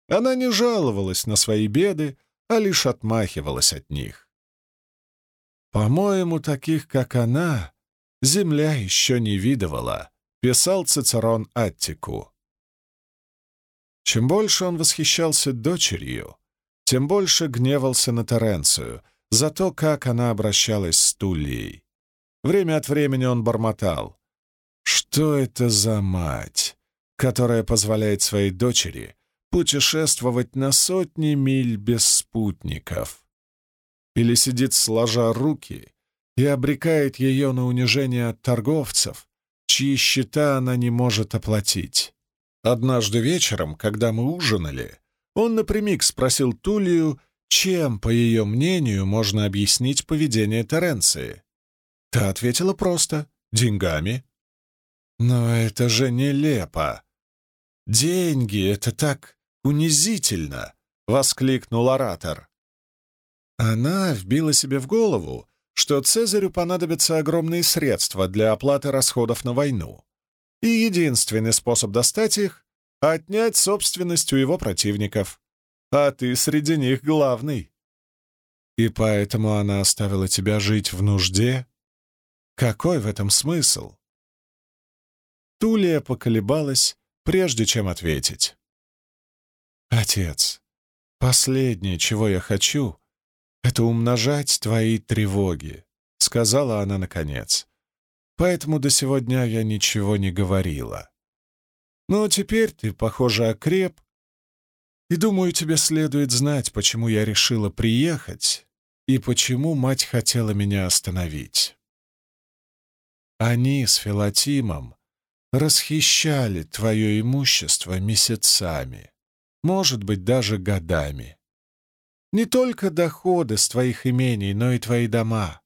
Она не жаловалась на свои беды, а лишь отмахивалась от них. «По-моему, таких, как она, земля еще не видывала», — писал Цицерон Аттику. Чем больше он восхищался дочерью, тем больше гневался на Теренцию за то, как она обращалась с Тулией. Время от времени он бормотал. «Что это за мать, которая позволяет своей дочери путешествовать на сотни миль без спутников. Или сидит сложа руки и обрекает ее на унижение от торговцев, чьи счета она не может оплатить. Однажды вечером, когда мы ужинали, он напрямик спросил Тулию, чем, по ее мнению, можно объяснить поведение Теренции. Та ответила просто — деньгами. Но это же нелепо. Деньги — это так унизительно!» — воскликнул оратор. Она вбила себе в голову, что Цезарю понадобятся огромные средства для оплаты расходов на войну, и единственный способ достать их — отнять собственность у его противников, а ты среди них главный. И поэтому она оставила тебя жить в нужде? Какой в этом смысл? Тулия поколебалась, прежде чем ответить. «Отец, последнее, чего я хочу, — это умножать твои тревоги», — сказала она наконец. «Поэтому до сегодня я ничего не говорила. Но теперь ты, похоже, окреп, и думаю, тебе следует знать, почему я решила приехать и почему мать хотела меня остановить. Они с Филатимом расхищали твое имущество месяцами может быть, даже годами. Не только доходы с твоих имений, но и твои дома.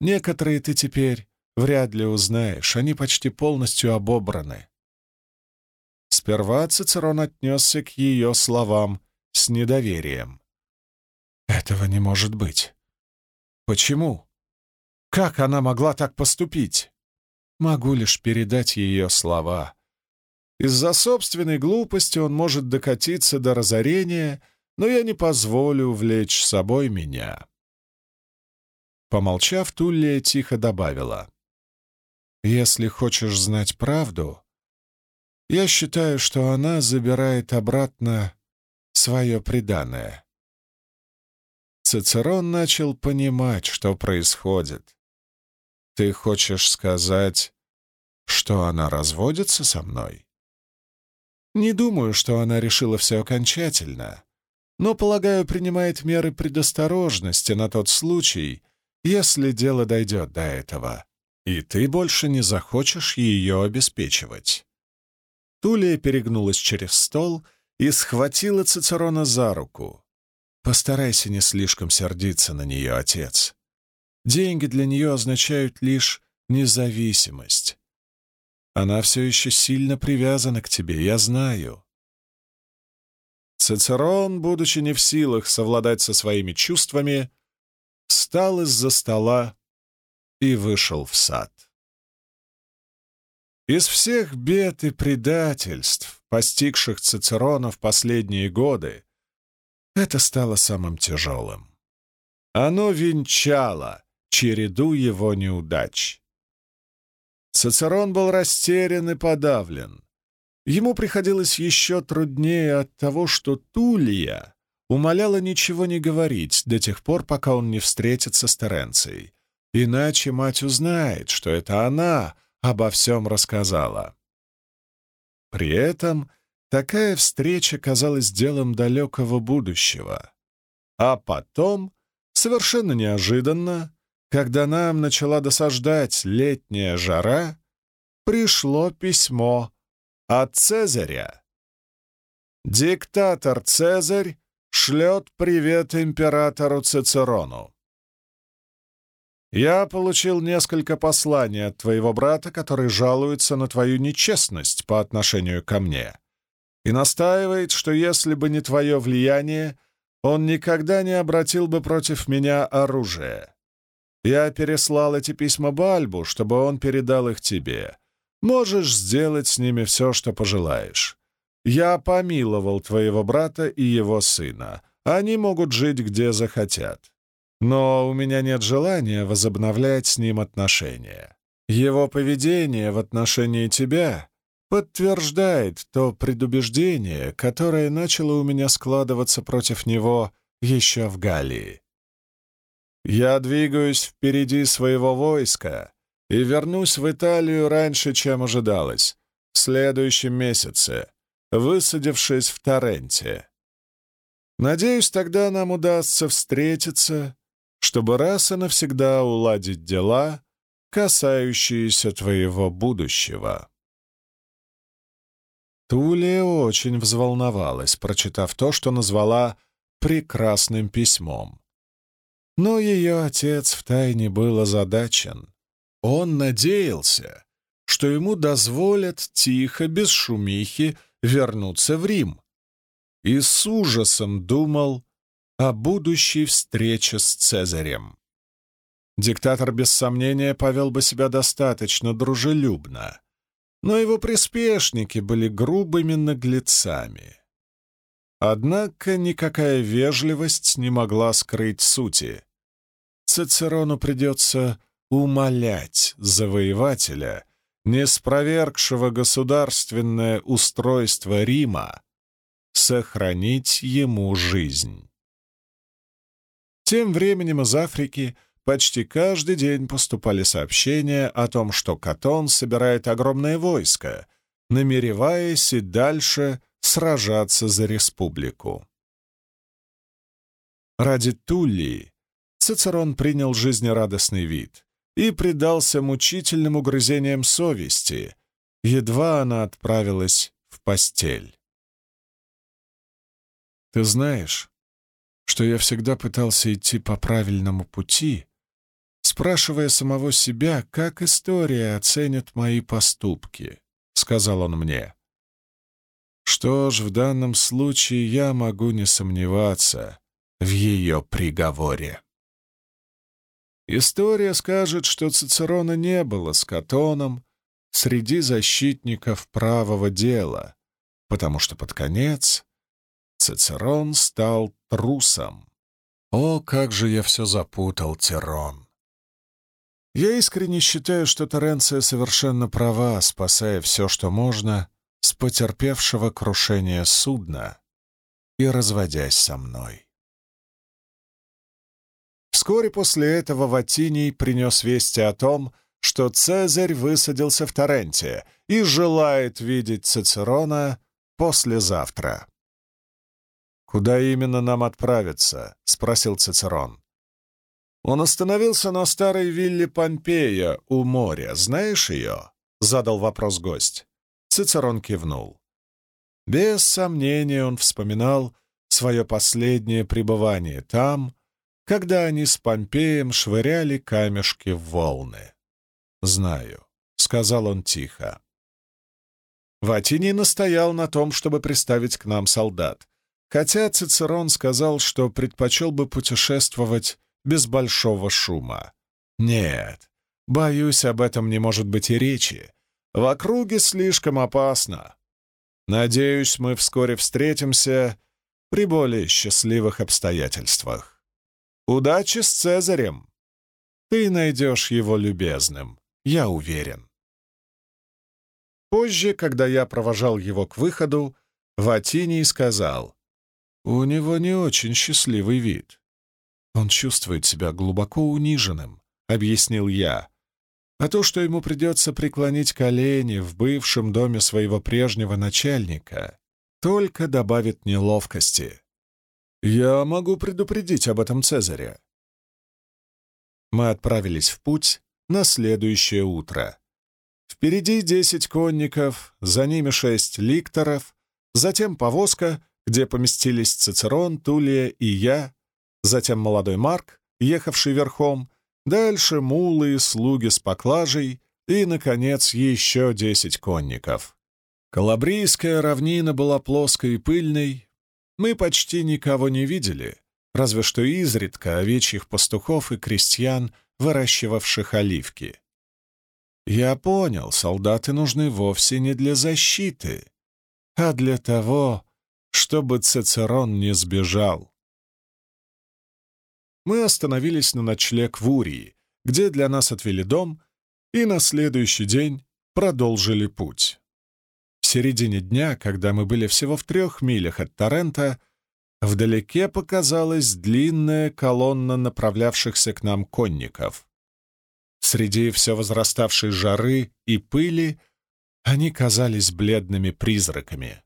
Некоторые ты теперь вряд ли узнаешь, они почти полностью обобраны. Сперва Цицерон отнесся к ее словам с недоверием. «Этого не может быть. Почему? Как она могла так поступить?» Могу лишь передать ее слова, из-за собственной глупости он может докатиться до разорения, но я не позволю увлечь с собой меня. Помолчав, Туллия тихо добавила. «Если хочешь знать правду, я считаю, что она забирает обратно свое преданное». Цицерон начал понимать, что происходит. «Ты хочешь сказать, что она разводится со мной?» Не думаю, что она решила все окончательно, но, полагаю, принимает меры предосторожности на тот случай, если дело дойдет до этого, и ты больше не захочешь ее обеспечивать. Тулия перегнулась через стол и схватила Цицерона за руку. «Постарайся не слишком сердиться на нее, отец. Деньги для нее означают лишь независимость, она все еще сильно привязана к тебе, я знаю. Цицерон, будучи не в силах совладать со своими чувствами, встал из-за стола и вышел в сад. Из всех бед и предательств, постигших Цицерона в последние годы, это стало самым тяжелым. Оно венчало череду его неудач. Цицерон был растерян и подавлен. Ему приходилось еще труднее от того, что Тулия умоляла ничего не говорить до тех пор, пока он не встретится с Теренцией. Иначе мать узнает, что это она обо всем рассказала. При этом такая встреча казалась делом далекого будущего. А потом, совершенно неожиданно, когда нам начала досаждать летняя жара, пришло письмо от Цезаря. Диктатор Цезарь шлет привет императору Цицерону. Я получил несколько посланий от твоего брата, который жалуется на твою нечестность по отношению ко мне и настаивает, что если бы не твое влияние, он никогда не обратил бы против меня оружие. Я переслал эти письма Бальбу, чтобы он передал их тебе. Можешь сделать с ними все, что пожелаешь. Я помиловал твоего брата и его сына. Они могут жить, где захотят. Но у меня нет желания возобновлять с ним отношения. Его поведение в отношении тебя подтверждает то предубеждение, которое начало у меня складываться против него еще в Галлии. Я двигаюсь впереди своего войска и вернусь в Италию раньше, чем ожидалось, в следующем месяце, высадившись в Торренте. Надеюсь, тогда нам удастся встретиться чтобы раз и навсегда уладить дела, касающиеся твоего будущего. Тулия очень взволновалась, прочитав то, что назвала «прекрасным письмом». Но ее отец втайне был озадачен. Он надеялся, что ему дозволят тихо, без шумихи, вернуться в Рим. И с ужасом думал, о будущей встрече с Цезарем. Диктатор, без сомнения, повел бы себя достаточно дружелюбно, но его приспешники были грубыми наглецами. Однако никакая вежливость не могла скрыть сути. Цицерону придется умолять завоевателя, не спровергшего государственное устройство Рима, сохранить ему жизнь. Тем временем из Африки почти каждый день поступали сообщения о том, что Катон собирает огромное войско, намереваясь и дальше сражаться за республику. Ради Туллии Цицерон принял жизнерадостный вид и предался мучительным угрызениям совести, едва она отправилась в постель. «Ты знаешь, что я всегда пытался идти по правильному пути, спрашивая самого себя, как история оценит мои поступки, — сказал он мне. Что ж, в данном случае я могу не сомневаться в ее приговоре. История скажет, что Цицерона не было с Катоном среди защитников правого дела, потому что под конец Цицерон стал трусом. О, как же я все запутал, Тирон! Я искренне считаю, что Теренция совершенно права, спасая все, что можно, с потерпевшего крушение судна и разводясь со мной. Вскоре после этого Ватиний принес вести о том, что Цезарь высадился в Торренте и желает видеть Цицерона послезавтра. «Куда именно нам отправиться?» — спросил Цицерон. «Он остановился на старой вилле Помпея у моря. Знаешь ее?» — задал вопрос гость. Цицерон кивнул. Без сомнения он вспоминал свое последнее пребывание там, когда они с Помпеем швыряли камешки в волны. «Знаю», — сказал он тихо. Ватиний настоял на том, чтобы приставить к нам солдат, хотя Цицерон сказал, что предпочел бы путешествовать без большого шума. Нет, Боюсь, об этом не может быть и речи. В округе слишком опасно. Надеюсь, мы вскоре встретимся при более счастливых обстоятельствах. Удачи с Цезарем! Ты найдешь его любезным, я уверен. Позже, когда я провожал его к выходу, Ватиний сказал, «У него не очень счастливый вид. Он чувствует себя глубоко униженным», — объяснил я. «А то, что ему придется преклонить колени в бывшем доме своего прежнего начальника, только добавит неловкости. Я могу предупредить об этом Цезаря». Мы отправились в путь на следующее утро. Впереди десять конников, за ними шесть ликторов, затем повозка, где поместились Цицерон, Тулия и я, затем молодой Марк, ехавший верхом, дальше мулы и слуги с поклажей и, наконец, еще десять конников. Калабрийская равнина была плоской и пыльной. Мы почти никого не видели, разве что изредка овечьих пастухов и крестьян, выращивавших оливки. Я понял, солдаты нужны вовсе не для защиты, а для того, чтобы Цицерон не сбежал. Мы остановились на ночлег в Урии, где для нас отвели дом, и на следующий день продолжили путь. В середине дня, когда мы были всего в трех милях от Торрента, вдалеке показалась длинная колонна направлявшихся к нам конников. Среди все возраставшей жары и пыли они казались бледными призраками.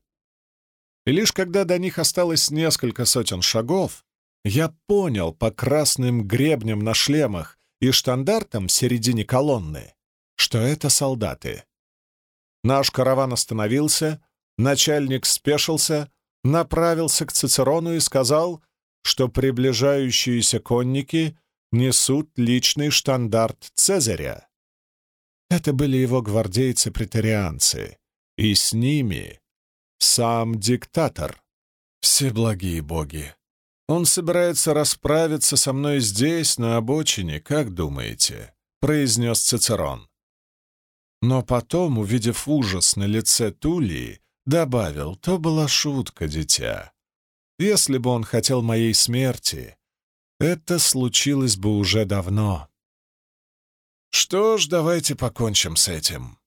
И лишь когда до них осталось несколько сотен шагов, я понял по красным гребням на шлемах и штандартам в середине колонны, что это солдаты. Наш караван остановился, начальник спешился, направился к Цицерону и сказал, что приближающиеся конники несут личный штандарт Цезаря. Это были его гвардейцы-претарианцы, и с ними сам диктатор. Все благие боги. Он собирается расправиться со мной здесь, на обочине, как думаете? произнес Цицерон. Но потом, увидев ужас на лице Тулии, добавил, то была шутка, дитя. Если бы он хотел моей смерти, это случилось бы уже давно. Что ж, давайте покончим с этим.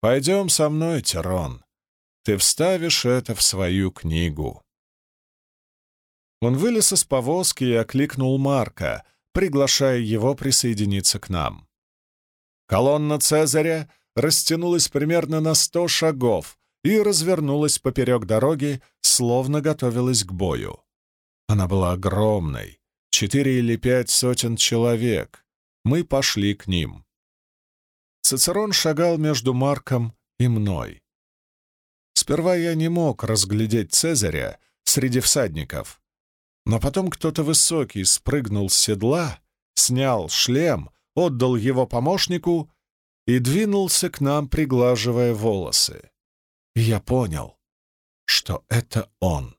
Пойдем со мной, Тирон. Ты вставишь это в свою книгу. Он вылез из повозки и окликнул Марка, приглашая его присоединиться к нам. Колонна Цезаря растянулась примерно на сто шагов и развернулась поперек дороги, словно готовилась к бою. Она была огромной, Четыре или пять сотен человек. Мы пошли к ним. Цицерон шагал между Марком и мной. Сперва я не мог разглядеть Цезаря среди всадников, но потом кто-то высокий спрыгнул с седла, снял шлем, отдал его помощнику и двинулся к нам, приглаживая волосы. И я понял, что это он.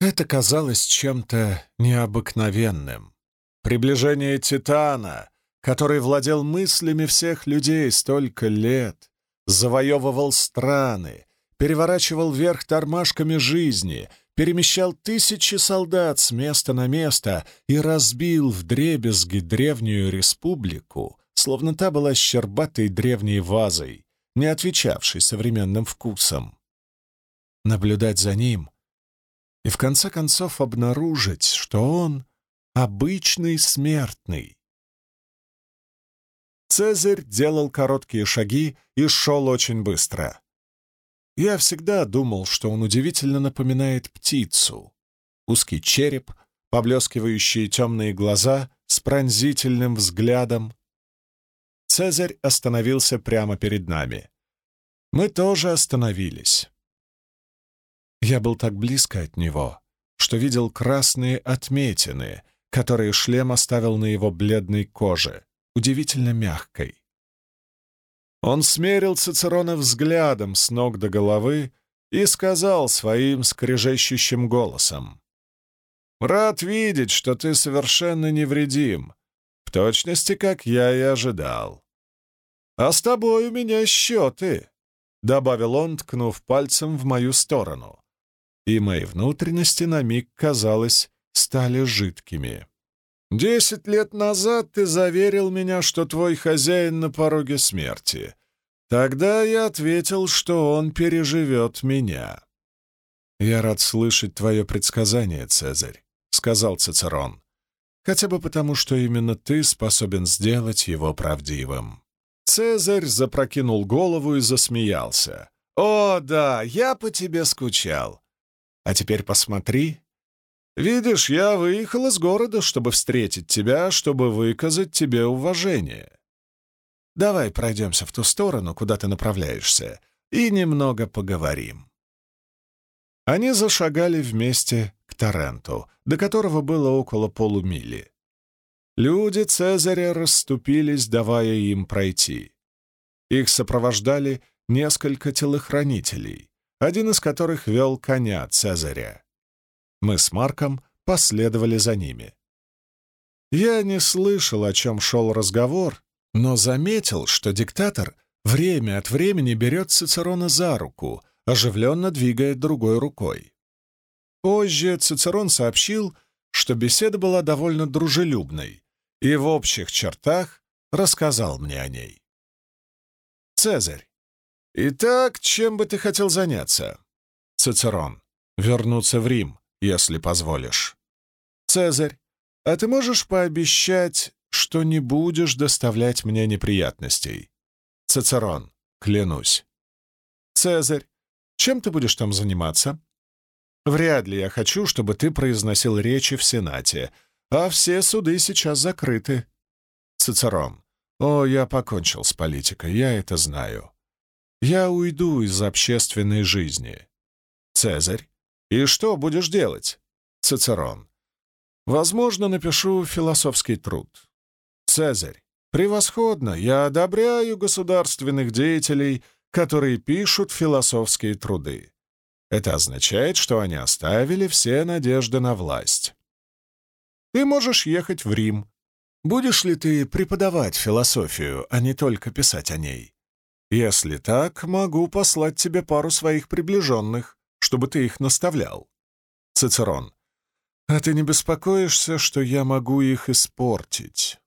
Это казалось чем-то необыкновенным. Приближение Титана, который владел мыслями всех людей столько лет, завоевывал страны, переворачивал вверх тормашками жизни, перемещал тысячи солдат с места на место и разбил в дребезги древнюю республику, словно та была щербатой древней вазой, не отвечавшей современным вкусам. Наблюдать за ним — и в конце концов обнаружить, что он обычный смертный. Цезарь делал короткие шаги и шел очень быстро. Я всегда думал, что он удивительно напоминает птицу. Узкий череп, поблескивающие темные глаза с пронзительным взглядом. Цезарь остановился прямо перед нами. Мы тоже остановились. Я был так близко от него, что видел красные отметины, которые шлем оставил на его бледной коже, удивительно мягкой. Он смерил Цицерона взглядом с ног до головы и сказал своим скрежещущим голосом. «Рад видеть, что ты совершенно невредим. В точности, как я и ожидал. «А с тобой у меня счеты», — добавил он, ткнув пальцем в мою сторону. И мои внутренности на миг, казалось, стали жидкими. «Десять лет назад ты заверил меня, что твой хозяин на пороге смерти. Тогда я ответил, что он переживет меня». «Я рад слышать твое предсказание, Цезарь», — сказал Цицерон. «Хотя бы потому, что именно ты способен сделать его правдивым». Цезарь запрокинул голову и засмеялся. «О, да, я по тебе скучал. А теперь посмотри. Видишь, я выехал из города, чтобы встретить тебя, чтобы выказать тебе уважение. Давай пройдемся в ту сторону, куда ты направляешься, и немного поговорим». Они зашагали вместе к Торренту, до которого было около полумили. Люди Цезаря расступились, давая им пройти. Их сопровождали несколько телохранителей, один из которых вел коня Цезаря. Мы с Марком последовали за ними. Я не слышал, о чем шел разговор, но заметил, что диктатор время от времени берет Цицерона за руку, оживленно двигает другой рукой. Позже Цицерон сообщил, что беседа была довольно дружелюбной, и в общих чертах рассказал мне о ней. Цезарь. «Итак, чем бы ты хотел заняться?» Цицерон. «Вернуться в Рим, если позволишь». Цезарь. «А ты можешь пообещать, что не будешь доставлять мне неприятностей?» Цицерон. «Клянусь». Цезарь. Чем ты будешь там заниматься? Вряд ли я хочу, чтобы ты произносил речи в Сенате, а все суды сейчас закрыты. Цицерон. О, я покончил с политикой, я это знаю. Я уйду из общественной жизни. Цезарь. И что будешь делать? Цицерон. Возможно, напишу философский труд. Цезарь. Превосходно, я одобряю государственных деятелей, которые пишут философские труды. Это означает, что они оставили все надежды на власть. Ты можешь ехать в Рим. Будешь ли ты преподавать философию, а не только писать о ней? Если так, могу послать тебе пару своих приближенных, чтобы ты их наставлял. Цицерон. А ты не беспокоишься, что я могу их испортить?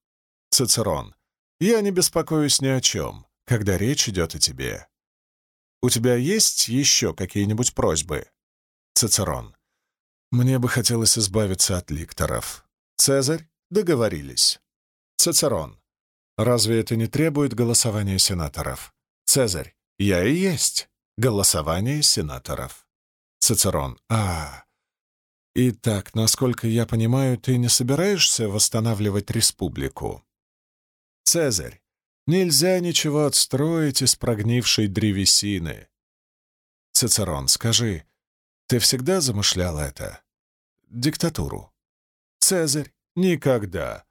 Цицерон. Я не беспокоюсь ни о чем, когда речь идет о тебе. У тебя есть еще какие-нибудь просьбы? Цицерон. Мне бы хотелось избавиться от ликторов. Цезарь. Договорились. Цицерон. Разве это не требует голосования сенаторов? Цезарь. Я и есть. Голосование сенаторов. Цицерон. А. Итак, насколько я понимаю, ты не собираешься восстанавливать республику? Цезарь. Нельзя ничего отстроить из прогнившей древесины. Цицерон, скажи, ты всегда замышлял это? Диктатуру. Цезарь, никогда.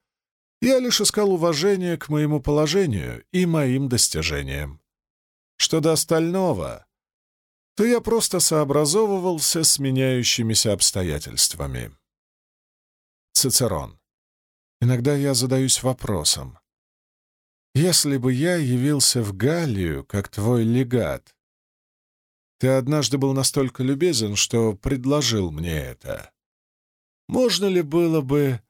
Я лишь искал уважение к моему положению и моим достижениям. Что до остального, то я просто сообразовывался с меняющимися обстоятельствами. Цицерон. Иногда я задаюсь вопросом, если бы я явился в Галлию, как твой легат, ты однажды был настолько любезен, что предложил мне это. Можно ли было бы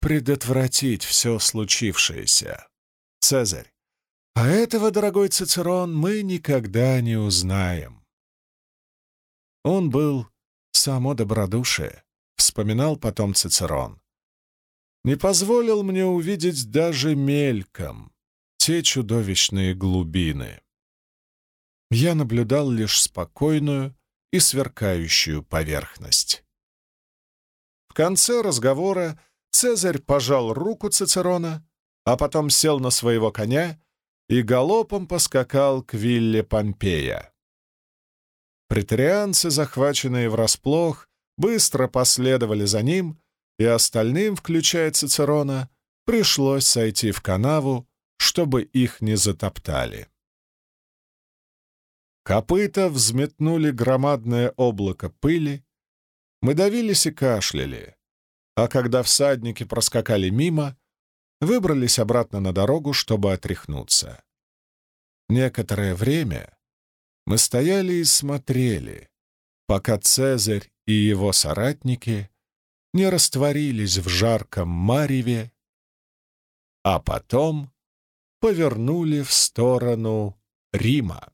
предотвратить все случившееся? Цезарь. А этого, дорогой Цицерон, мы никогда не узнаем. Он был само добродушие, вспоминал потом Цицерон. Не позволил мне увидеть даже мельком те чудовищные глубины. Я наблюдал лишь спокойную и сверкающую поверхность. В конце разговора Цезарь пожал руку Цицерона, а потом сел на своего коня и галопом поскакал к вилле Помпея. Претарианцы, захваченные врасплох, быстро последовали за ним, и остальным, включая Цицерона, пришлось сойти в канаву чтобы их не затоптали. Копыта взметнули громадное облако пыли, мы давились и кашляли, а когда всадники проскакали мимо, выбрались обратно на дорогу, чтобы отряхнуться. Некоторое время мы стояли и смотрели, пока Цезарь и его соратники не растворились в жарком мареве, а потом повернули в сторону Рима.